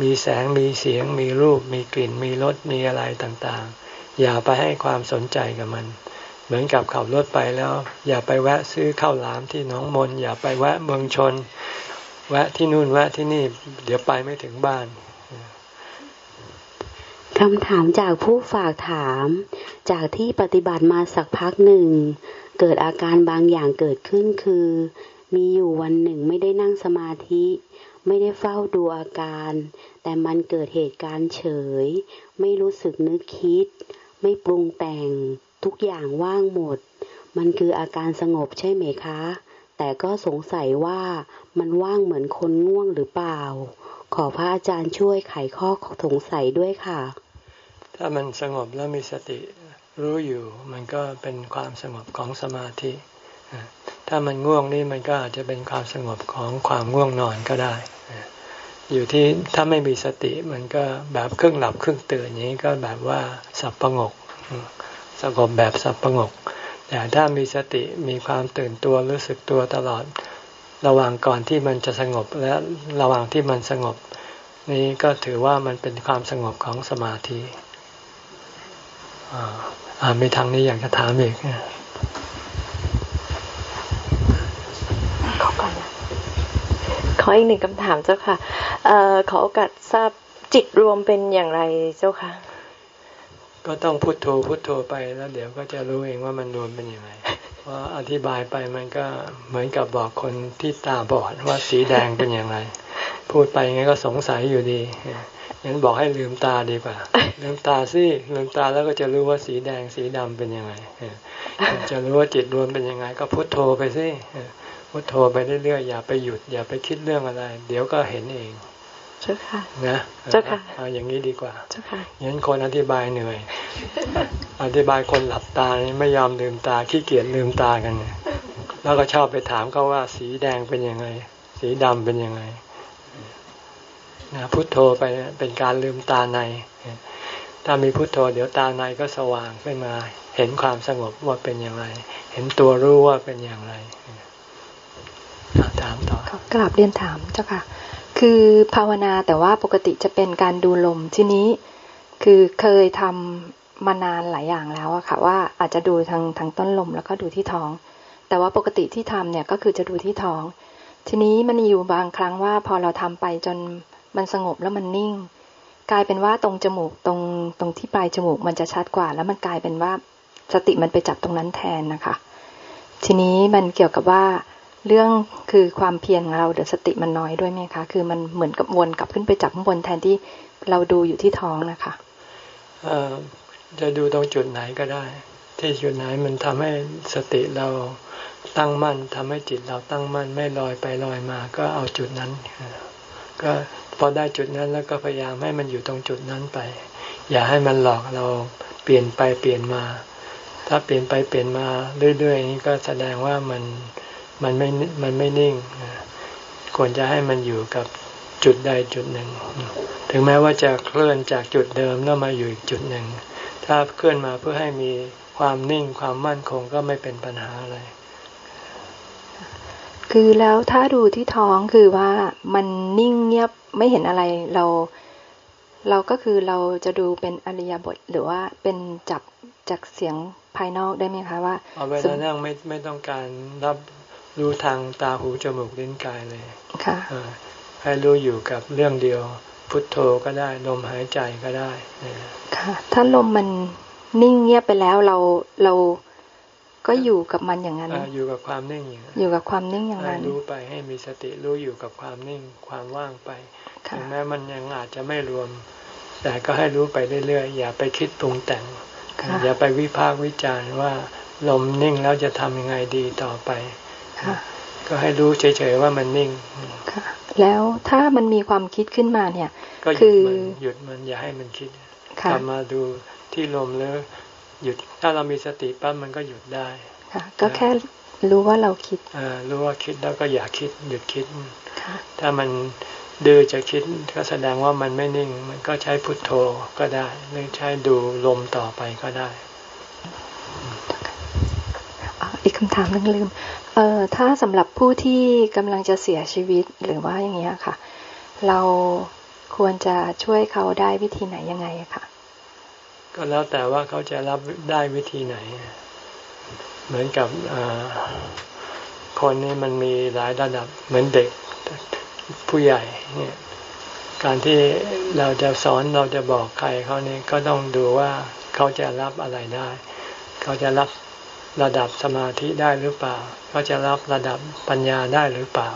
มีแสงมีเสียง มีรูป มีกลิ่น มีรสมีอะไรต่างๆ อย่าไปให้ความสนใจกับมัน เหมือนกับขับรถไปแล้ว อย่าไปแวะซื้อข้าวหลามที่น้องมน อย่าไปแวะเมืองชน แวะที่นู่นแวะที่นี่ เดี๋ยวไปไม่ถึงบ้านคำถามจากผู้ฝากถาม จากที่ปฏิบัติมาสักพักหนึ่ง เกิดอาการบางอย่างเกิดขึ้นคือ มีอยู่วันหนึ่งไม่ได้นั่งสมาธิ ไม่ได้เฝ้าดูอาการ แต่มันเกิดเหตุการณ์เฉย ไม่รู้สึกนึกคิด ไม่ปรุงแต่ง ทุกอย่างว่างหมด มันคืออาการสงบใช่ไหมคะ แต่ก็สงสัยว่ามันว่างเหมือนคนง่วงหรือเปล่า ขอพระอาจารย์ช่วยไขข้อสงสัยด้วยค่ะ ถ้ามันสงบแล้วมีสติรู้อยู่ มันก็เป็นความสงบของสมาธิ ถ้ามันง่วงนี่มันก็อาจจะเป็นความสงบของความง่วงนอนก็ได้ อยู่ที่ถ้าไม่มีสติมันก็แบบครึ่งหลับครึ่งตื่นอย่างนี้ก็แบบว่าสับประงกสงบแบบสับประงก แต่ถ้ามีสติมีความตื่นตัวรู้สึกตัวตลอด ระหว่างก่อนที่มันจะสงบและระหว่างที่มันสงบ นี้ก็ถือว่ามันเป็นความสงบของสมาธิอ่ามีทางนี้อยากจะถามอีก ขอก่อนนะขออีกหนึ่งคำถามเจ้าค่ะออขอโอกาสทราบจิตรวมเป็นอย่างไรเจ้าค่ะ ก็ต้องพุโทโธพุโทโธไปแล้วเดี๋ยวก็จะรู้เองว่ามันรวมเป็นยังไงเพราะอธิบายไปมันก็เหมือนกับบอกคนที่ตาบอดว่าสีแดงเป็นอย่างไร พูดไปไงก็สงสัยอยู่ดียังบอกให้ลืมตาดีกว่า ลืมตาสิลืมตาแล้วก็จะรู้ว่าสีแดงสีดำเป็นยังไงจะรู้ว่าจิตรวมเป็นยังไง ก็พุโทโธไปสิ พุโทโธไปเรื่อยๆอย่าไปหยุด อย่าไปคิดเรื่องอะไร เดี๋ยวก็เห็นเองเจ้าค่ะนะเจ้าค่ะเอาอย่างนี้ดีกว่าเจ้าค่ะงั้นคนอธิบายเหนื่อย อธิบายคนหลับตาไม่ยอมลืมตาขี้เกียจลืมตากันแล้วก็ชอบไปถามเขาว่าสีแดงเป็นยังไง สีดำเป็นยังไงนะพุทโธไปเป็นการลืมตาใน ถ้ามีพุทโธ เดี๋ยวตาในก็สว่างขึ้นมา เห็นความสงบว่าเป็นอย่างไร เห็นตัวรู้ว่าเป็นอย่างไร ถามต่อกราบเรียนถามเจ้าค่ะ คือภาวนาแต่ว่าปกติจะเป็นการดูลมทีนี้ คือเคยทำมานานหลายอย่างแล้วอะค่ะ ว่าอาจจะดูทางทางต้นลมแล้วก็ดูที่ท้อง แต่ว่าปกติที่ทำเนี่ยก็คือจะดูที่ท้อง ทีนี้มันอยู่บางครั้งว่าพอเราทำไปจนมันสงบแล้วมันนิ่ง กลายเป็นว่าตรงจมูกตรงตรงที่ปลายจมูกมันจะชัดกว่า แล้วมันกลายเป็นว่าสติมันไปจับตรงนั้นแทนนะคะ ทีนี้มันเกี่ยวกับว่า เรื่องคือความเพียรของเราเดี๋ยวสติมันน้อยด้วยไหมคะ คือมันเหมือนกับวนกลับขึ้นไปจับข้างบนแทนที่เราดูอยู่ที่ท้องนะคะเอจะดูตรงจุดไหนก็ได้ ที่จุดไหนมันทำให้สติเราตั้งมั่นทำให้จิตเราตั้งมั่นไม่ลอยไปลอยมา ก็เอาจุดนั้น ก็พอได้จุดนั้นแล้วก็พยายามให้มันอยู่ตรงจุดนั้นไป อย่าให้มันหลอกเราเปลี่ยนไปเปลี่ยนมา ถ้าเปลี่ยนไปเปลี่ยนมาเรื่อยๆนี้ก็แสดงว่ามัน มันไม่มันไม่นิ่ง ควรจะให้มันอยู่กับจุดใดจุดหนึ่ง ถึงแม้ว่าจะเคลื่อนจากจุดเดิมแล้วมาอยู่อีกจุดหนึ่ง ถ้าเคลื่อนมาเพื่อให้มีความนิ่งความมั่นคงก็ไม่เป็นปัญหาอะไร คือแล้วถ้าดูที่ท้องคือว่ามันนิ่งเงียบไม่เห็นอะไรเรา เราก็คือเราจะดูเป็นอริยบทหรือว่าเป็นจับจากเสียงภายนอกได้ไหมคะว่าเอาเวลานั่งไม่ไม่ต้องการรับ รู้ทางตาหูจมูกลิ้นกายเลยค่ะให้รู้อยู่กับเรื่องเดียว พุทโธก็ได้ ลมหายใจก็ได้ค่ะ ถ้าลมมันนิ่งเงียบไปแล้วเราเราก็อยู่กับมันอย่างนั้นอยู่กับความนิ่งอย่างนั้นอยู่กับความนิ่งอย่างนั้นรู้ไปให้มีสติรู้อยู่กับความนิ่งความว่างไปถึงแม้มันยังอาจจะไม่รวม แต่ก็ให้รู้ไปเรื่อยๆอย่าไปคิดปรุงแต่งอย่าไปวิพากษ์วิจารณ์ว่าลมนิ่งแล้วจะทำยังไงดีต่อไป ก็ให้รู้เฉยๆว่ามันนิ่งค่ะแล้วถ้ามันมีความคิดขึ้นมาเนี่ย ก็หยุดมันหยุดมันอย่าให้มันคิดกลับมาดูที่ลมแล้วหยุดถ้าเรามีสติปั๊บมันก็หยุดได้ค่ะ ก็แค่รู้ว่าเราคิดอ่ารู้ว่าคิดแล้วก็อย่าคิด หยุดคิดถ้ามันดื้อจะคิดก็แสดงว่ามันไม่นิ่ง มันก็ใช้พุทโธก็ได้หรือใช้ดูลมต่อไปก็ได้ อีกคำถามนึงลืม เอ่อถ้าสำหรับผู้ที่กำลังจะเสียชีวิตหรือว่าอย่างเงี้ยค่ะ เราควรจะช่วยเขาได้วิธีไหนยังไงคะก็แล้วแต่ว่าเขาจะรับได้วิธีไหน เหมือนกับคนนี้มันมีหลายระดับเหมือนเด็กผู้ใหญ่เนี่ยการที่เราจะสอนเราจะบอกใครเขานี่ก็ต้องดูว่าเขาจะรับอะไรได้ เขาจะรับ ระดับสมาธิได้หรือเปล่าเขาจะรับระดับปัญญาได้หรือเปล่า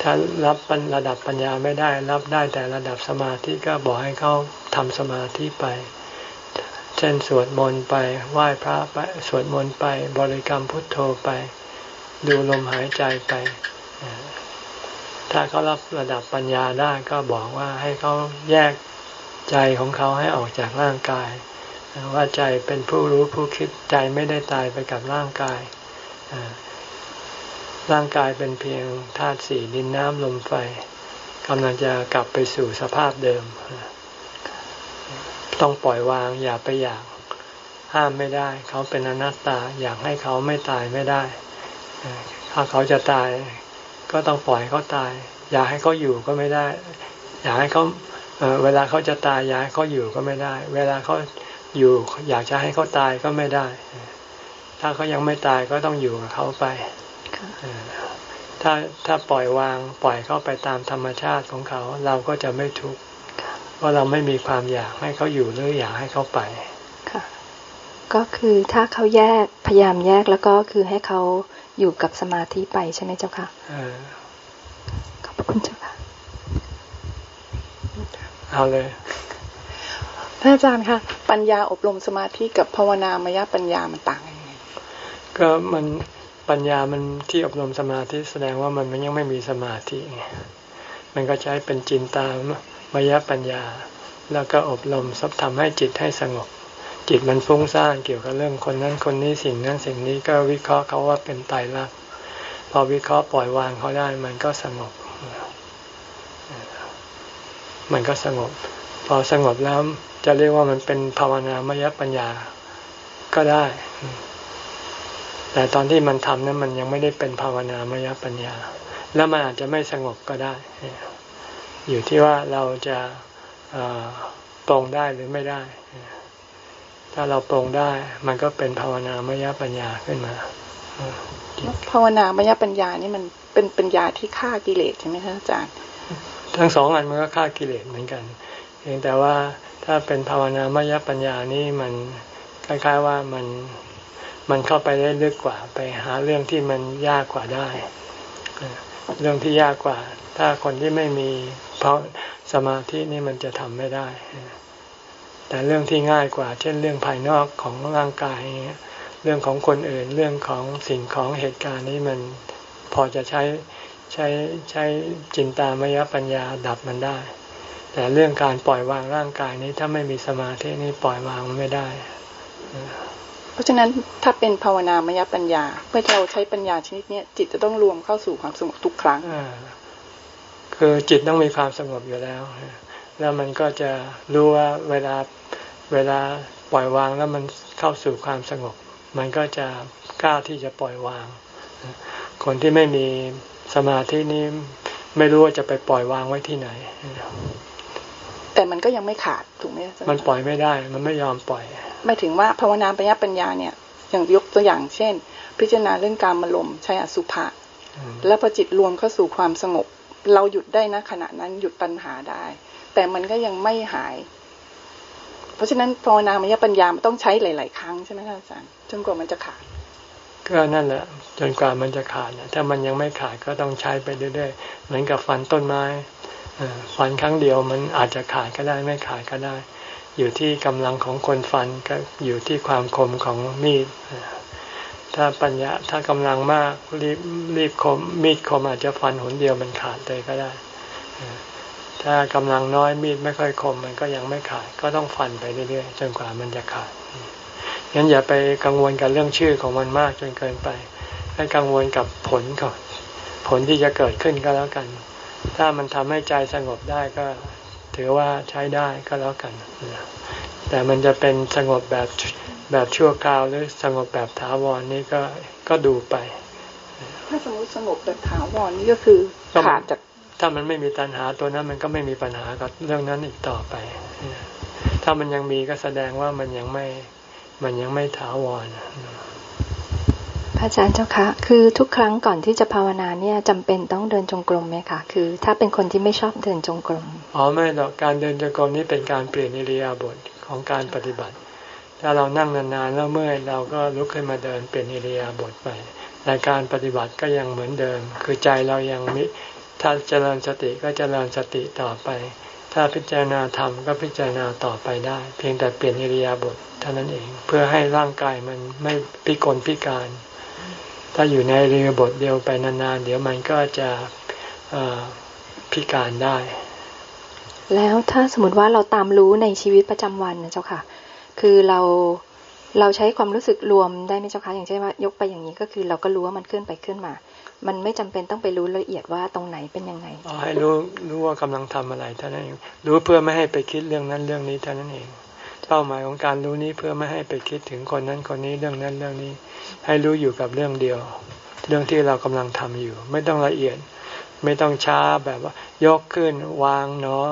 ถ้ารับระดับปัญญาไม่ได้รับได้แต่ระดับสมาธิก็บอกให้เขาทำสมาธิไป เช่นสวดมนต์ไปไหว้พระไปสวดมนต์ไปบริกรรมพุทโธไป ดูลมหายใจไป ถ้าเขารับระดับปัญญาได้ก็บอกว่าให้เขาแยกใจของเขาให้ออกจากร่างกาย ว่าใจเป็นผู้รู้ผู้คิดใจไม่ได้ตายไปกับร่างกาย ร่างกายเป็นเพียงธาตุสี่ดินน้ำลมไฟกำลังจะกลับไปสู่สภาพเดิม ต้องปล่อยวางอย่าไปอยาก ห้ามไม่ได้ เขาเป็นอนัตตาอยากให้เขาไม่ตายไม่ได้ ถ้าเขาจะตายก็ต้องปล่อยเขาตาย อยากให้เขาอยู่ก็ไม่ได้ อยากให้เขาเเวลาเขาจะตายอยากให้เขาอยู่ก็ไม่ได้ เวลาเขา อยู่อยากจะให้เขาตายก็ไม่ได้ ถ้าเขายังไม่ตายก็ต้องอยู่กับเขาไปถ้าถ้าปล่อยวางปล่อยเขาไปตามธรรมชาติของเขาเราก็จะไม่ทุกข์เพราะเราไม่มีความอยากให้เขาอยู่หรืออยากให้เขาไปค่ะ ก็คือถ้าเขาแยกพยายามแยกแล้วก็คือให้เขาอยู่กับสมาธิไปใช่ไหมเจ้าค่ะขอบคุณเจ้าค่ะเอาเลย ท่านอาจารย์คะปัญญาอบรมสมาธิกับภาวนามยปัญญามันต่างยังไงก็มันปัญญามันที่อบรมสมาธิแสดงว่ามันมันยังไม่มีสมาธิไงมันก็ใช้เป็นจินตามยปัญญา แล้วก็อบรมซับทำให้จิตให้สงบ จิตมันฟุ้งซ่านเกี่ยวกับเรื่องคนนั้นคนนี้สิ่งนั้นสิ่งนี้ก็วิเคราะห์เขาว่าเป็นไตรลักษณ์พอวิเคราะห์ปล่อยวางเขาได้มันก็สงบ มันก็สงบ พอสงบแล้ว จะเรียกว่ามันเป็นภาวนามยปัญญาก็ได้ แต่ตอนที่มันทำนั้นมันยังไม่ได้เป็นภาวนามยปัญญา แล้วมันอาจจะไม่สงบก็ได้ อยู่ที่ว่าเราจะปรงได้หรือไม่ได้ ถ้าเราปรงได้ มันก็เป็นภาวนามยปัญญาขึ้นมา ภาวนามยปัญญานี่มันเป็นปัญญาที่ฆ่ากิเลสใช่ไหมคะอาจารย์ ทั้งสองอันมันก็ฆ่ากิเลสเหมือนกันเพียงแต่ว่า ถ้าเป็นภาวนามยปัญญานี่มันคล้ายๆว่ามันมันเข้าไปได้ลึกกว่าไปหาเรื่องที่มันยากกว่าได้ เรื่องที่ยากกว่า ถ้าคนที่ไม่มีเพราะสมาธินี่มันจะทำไม่ได้ แต่เรื่องที่ง่ายกว่า เช่นเรื่องภายนอกของร่างกาย เรื่องของคนอื่นเรื่องของสิ่งของเหตุการณ์นี้มันพอจะใช้ใช้ใช้จินตามยปัญญาดับมันได้ แต่เรื่องการปล่อยวางร่างกายนี้ถ้าไม่มีสมาธินี่ปล่อยวางมันไม่ได้ เพราะฉะนั้นถ้าเป็นภาวนามยปัญญา เมื่อเราใช้ปัญญาชนิดนี้จิตจะต้องรวมเข้าสู่ความสงบทุกครั้งคือจิตต้องมีความสงบอยู่แล้ว แล้วมันก็จะรู้ว่าเวลาเวลาปล่อยวางแล้วมันเข้าสู่ความสงบ มันก็จะกล้าที่จะปล่อยวาง คนที่ไม่มีสมาธินี้ไม่รู้ว่าจะไปปล่อยวางไว้ที่ไหน แต่มันก็ยังไม่ขาดถูกไหมมันปล่อยไม่ได้ มันไม่ยอมปล่อยหมายถึงว่าภาวนาปัญญาปัญญาเนี่ย อย่างยกตัวอย่างเช่น พิจารณาเรื่องการมาลมใช้อสุภะแล้วพอจิตรวมเข้าสู่ความสงบ เราหยุดได้นะขณะนั้นหยุดปัญหาได้ แต่มันก็ยังไม่หาย เพราะฉะนั้นภาวนาปัญญาปัญญามันต้องใช้หลาย ๆ ครั้งใช่ไหมอาจารย์จนกว่ามันจะขาดก็นั่นแหละจนกว่ามันจะขาดเนี่ยถ้ามันยังไม่ขาดก็ต้องใช้ไปเรื่อยๆเหมือนกับฟันต้นไม้ ฟันครั้งเดียวมันอาจจะขาดก็ได้ไม่ขาดก็ได้ อยู่ที่กำลังของคนฟันก็อยู่ที่ความคมของมีดถ้าปัญญาถ้ากำลังมากรีบรีบคมมีดคมอาจจะฟันหนเดียวมันขาดเลยก็ได้ ถ้ากำลังน้อยมีดไม่ค่อยคมมันก็ยังไม่ขาด ก็ต้องฟันไปเรื่อยๆจนกว่ามันจะขาดงั้นอย่าไปกังวลกับเรื่องชื่อของมันมากจนเกินไป ให้กังวลกับผลก่อนผลที่จะเกิดขึ้นก็แล้วกัน ถ้ามันทำให้ใจสงบได้ก็ถือว่าใช้ได้ก็แล้วกัน แต่มันจะเป็นสงบแบบแบบชั่วคราวหรือสงบแบบถาวรนี่ก็ก็ดูไป ถ้าสมมติสงบแบบถาวรนี่ก็คือขาดจากถ้ามันไม่มีตัณหาตัวนั้นมันก็ไม่มีปัญหากับเรื่องนั้นอีกต่อไป ถ้ามันยังมีก็แสดงว่ามันยังไม่มันยังไม่ถาวร พระอาจารย์เจ้าคะคือทุกครั้งก่อนที่จะภาวนาเนี่ยจำเป็นต้องเดินจงกรมไหมคะคือ ถ้าเป็นคนที่ไม่ชอบเดินจงกรมอ๋อไม่หรอกการเดินจงกรมนี้เป็นการเปลี่ยนอิริยาบถของการปฏิบัติ ถ้าเรานั่งนานๆแล้วเมื่อยเราก็ลุกขึ้นมาเดินเปลี่ยนอิริยาบถไปในการปฏิบัติก็ยังเหมือนเดิม คือใจเรายังมิถ้าเจริญสติก็เจริญสติต่อไป ถ้าพิจารณาธรรมก็พิจารณาต่อไปได้ เพียงแต่เปลี่ยนอิริยาบถเท่านั้นเอง เพื่อให้ร่างกายมันไม่พิกลพิการ ถ้าอยู่ในเรือบทเดียวไปนานๆ เดี๋ยวมันก็จะพิการได้ แล้วถ้าสมมติว่าเราตามรู้ในชีวิตประจำวันนะเจ้าค่ะ คือเราเราใช้ความรู้สึกรวมได้ไหมเจ้าค่ะอย่างเช่นว่ายกไปอย่างนี้ก็คือเราก็รู้ว่ามันขึ้นไปขึ้นมา มันไม่จำเป็นต้องไปรู้ละเอียดว่าตรงไหนเป็นยังไงอ๋อให้รู้รู้ว่ากำลังทำอะไรเท่านั้นเองรู้เพื่อไม่ให้ไปคิดเรื่องนั้นเรื่องนี้เท่านั้นเอง เป้าหมายของการรู้นี้เพื่อไม่ให้ไปคิดถึงคนนั้นคนนี้เรื่องนั้นเรื่องนี้ ให้รู้อยู่กับเรื่องเดียว เรื่องที่เรากำลังทำอยู่ ไม่ต้องละเอียด ไม่ต้องช้าแบบว่า ยกขึ้นวางเนาะ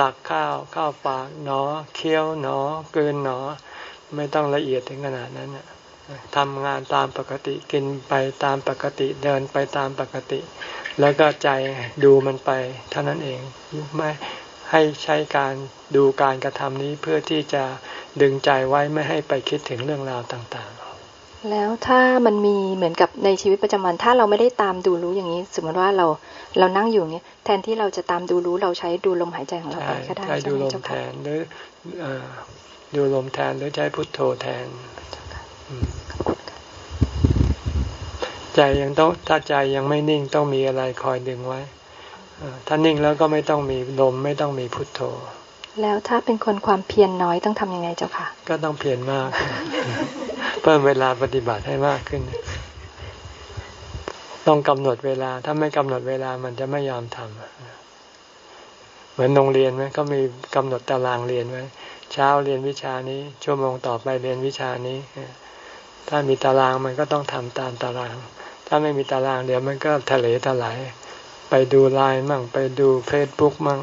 ตักข้าวข้าวปากเนาะเคี้ยวเนาะเกินเนาะไม่ต้องละเอียดถึงขนาดนั้นทำงานตามปกติกินไปตามปกติเดินไปตามปกติ แล้วก็ใจดูมันไปเท่านั้นเองไม่ ให้ใช้การดูการกระทำนี้เพื่อที่จะดึงใจไว้ไม่ให้ไปคิดถึงเรื่องราวต่างๆ แล้วถ้ามันมีเหมือนกับในชีวิตประจำวันถ้าเราไม่ได้ตามดูรู้อย่างนี้ สมมติว่าเราเรานั่งอยู่เนี้ยแทนที่เราจะตามดูรู้เราใช้ดูลมหายใจของเราไปก็ได้ใช้ดูลมแทนหรือดูลมแทนหรือใช้พุทโธแทนใจยังต้องถ้าใจยังไม่นิ่งต้องมีอะไรคอยดึงไว้ ถ้านิ่งแล้วก็ไม่ต้องมีลมไม่ต้องมีพุทโธ แล้วถ้าเป็นคนความเพียรนน้อยต้องทำยังไงเจ้าค่ะ ก็ต้องเพียรมาก เพิ่มเวลาปฏิบัติให้มากขึ้น ต้องกำหนดเวลา ถ้าไม่กำหนดเวลามันจะไม่ยอมทำเหมือนโรงเรียนไหมก็มีกำหนดตารางเรียนไว้เช้าเรียนวิชานี้ ชั่วโมงต่อไปเรียนวิชานี้ถ้ามีตารางมันก็ต้องทำตามตาราง ถ้าไม่มีตารางเดี๋ยวมันก็ทะเลทลาย ไปดูไลน์มั่งไปดูเฟซบุ๊กมั่ง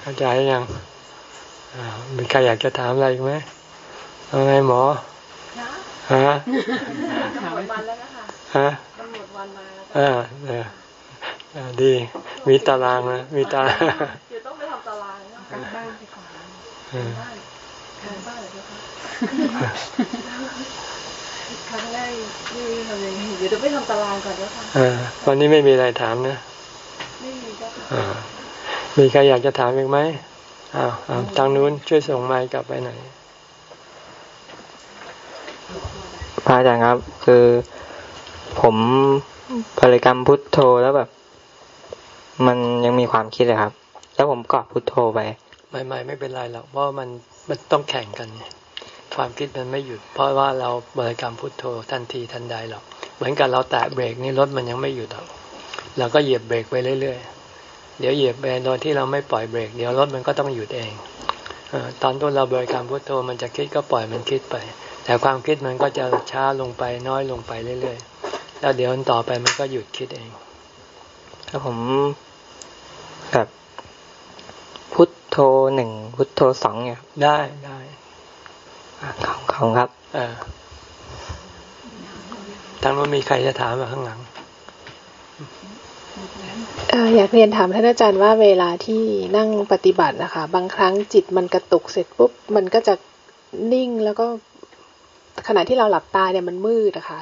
เข้าใจยังมีใครอยากจะถามอะไรไหมเอาไงหมอฮะกำหนดวันแล้วนะคะฮะกำหนดวันมาแล้วอ่าดี มีตารางนะมีตารางเดี๋ยวต้องไปทำตารางการบ้านไปก่อนการบ้านเลยคะค รั้งแรกนี่ทำยังไงเดี๋ยวจะไปทำตารางก่อนเดี๋ยวค่ะวันนี้ไม่มีอะไรถามนะ ไม่มีก็ค่ะมีใครอยากจะถามอีกไหมอ้าวทางนู้นช่วยส่งไมค์กลับไปหน่อยพระอาจารย์ครับ คือผมบริกรรมพุทโธแล้วแบบ มันยังมีความคิดเลยครับ แล้วผมกอดพุทโธไปไม่ไม่ไม่เป็นไรหรอกเพราะมันมันต้องแข่งกันไง ความคิดมันไม่หยุด เพราะว่าเราบริกรรมพุทโธทันทีทันใดหรอก เหมือนกับเราแตะเบรกนี่รถมันยังไม่หยุดหรอกเราก็เหยียบเบรกไปเรื่อยๆ เดี๋ยวเหยียบไปโดยที่เราไม่ปล่อยเบรกเดี๋ยวรถมันก็ต้องหยุดเองตอนต้นเราบริกรรมพุทโธมันจะคิดก็ปล่อยมันคิดไป แต่ความคิดมันก็จะช้าลงไปน้อยลงไปเรื่อยๆ แล้วเดี๋ยวต่อไปมันก็หยุดคิดเองถ้าผมแบบพุทโธหนึ่งพุทโธสองเนี่ยได้ได้ ของของครับอทางว่ามีใครจะถามมาข้างหลังอยากเรียนถามท่านอาจารย์ว่าเวลาที่นั่งปฏิบัตินะคะ บางครั้งจิตมันกระตุกเสร็จปุ๊บมันก็จะนิ่งแล้วก็ขณะที่เราหลับตาเนี่ยมันมืดนะคะ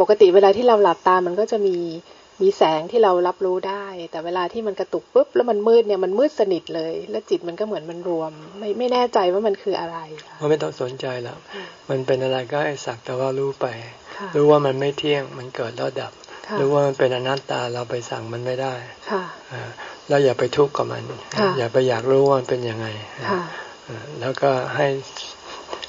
ปกติเวลาที่เราหลับตามันก็จะมี มีแสงที่เรารับรู้ได้ แต่เวลาที่มันกระตุกปุ๊บแล้วมันมืดเนี่ยมันมืดสนิทเลย แล้วจิตมันก็เหมือนมันรวม ไม่ไม่แน่ใจว่ามันคืออะไรมันไม่ต้องสนใจแล้วมันเป็นอะไรก็ให้สักแต่ว่ารู้ไป รู้ว่ามันไม่เที่ยงมันเกิดแล้วดับ รู้ว่ามันเป็นอนัตตาเราไปสั่งมันไม่ได้แล้วอย่าไปทุกข์กับมัน อย่าไปอยากรู้ว่ามันเป็นยังไงแล้วก็ให้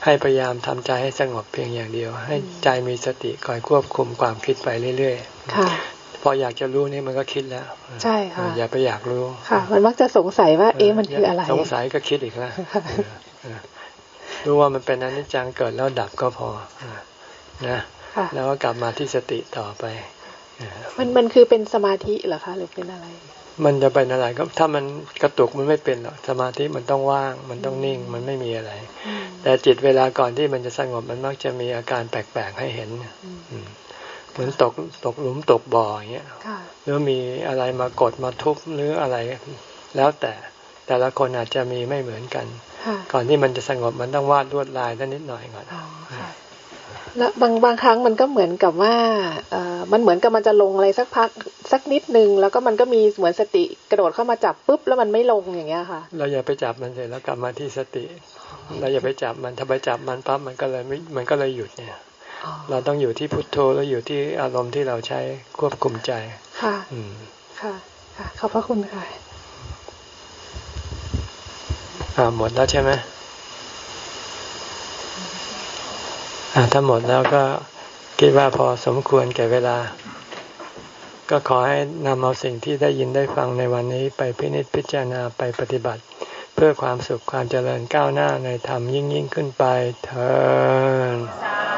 ให้พยายามทำใจให้สงบเพียงอย่างเดียว ให้ใจมีสติคอยควบคุมความคิดไปเรื่อยๆ พออยากจะรู้นี่มันก็คิดแล้ว ใช่ค่ะอย่าไปอยากรู้ค่ะ มันมักจะสงสัยว่า เอ๊ะมันคืออะไร สงสัยก็คิดอีกแล้วรู้ว่ามันเป็นอนิจจังเกิดแล้วดับก็พอนะแล้วก็กลับมาที่สติต่อไปมันมันคือเป็นสมาธิเหรอคะหรือเป็นอะไร มันจะเป็นอะไรก็ถ้ามันกระตุกมันไม่เป็นหรอกสมาธิมันต้องว่าง มันต้องนิ่งมันไม่มีอะไร แต่จิตเวลาก่อนที่มันจะสงบมันมักจะมีอาการแปลกๆให้เห็น เหมือนตกตกหลุมตกบ่ออย่างเงี้ยหรือมีอะไรมากดมาทุบหรืออะไรแล้วแต่แต่ละคนอาจจะมีไม่เหมือนกัน ก่อนที่มันจะสงบมันต้องวาดลวดลายนิดหน่อยก่อนแล้วบางบางครั้งมันก็เหมือนกับว่าเออมันเหมือนกับมันจะลงอะไรสักพักสักนิดนึง แล้วก็มันก็มีเหมือนสติกระโดดเข้ามาจับปุ๊บแล้วมันไม่ลงอย่างเงี้ยค่ะ เราอย่าไปจับมันเลยแล้วกลับมาที่สติ เราอย่าไปจับมันถ้าไปจับมันปั๊บมันก็เลยไม่มันก็เลยหยุดเนี่ย เราต้องอยู่ที่พุทโธแล้วอยู่ที่อารมณ์ที่เราใช้ควบคุมใจ ค่ะอืมค่ะค่ะขอบพระคุณค่ะอ่าหมดแล้วใช่ไหมอ่าถ้าหมดแล้วก็คิดว่าพอสมควรแก่เวลา ก็ขอให้นำเอาสิ่งที่ได้ยินได้ฟังในวันนี้ไปพินิจพิจารณาไปปฏิบัติ เพื่อความสุขความเจริญก้าวหน้าในธรรมยิ่งยิ่งขึ้นไปเธอ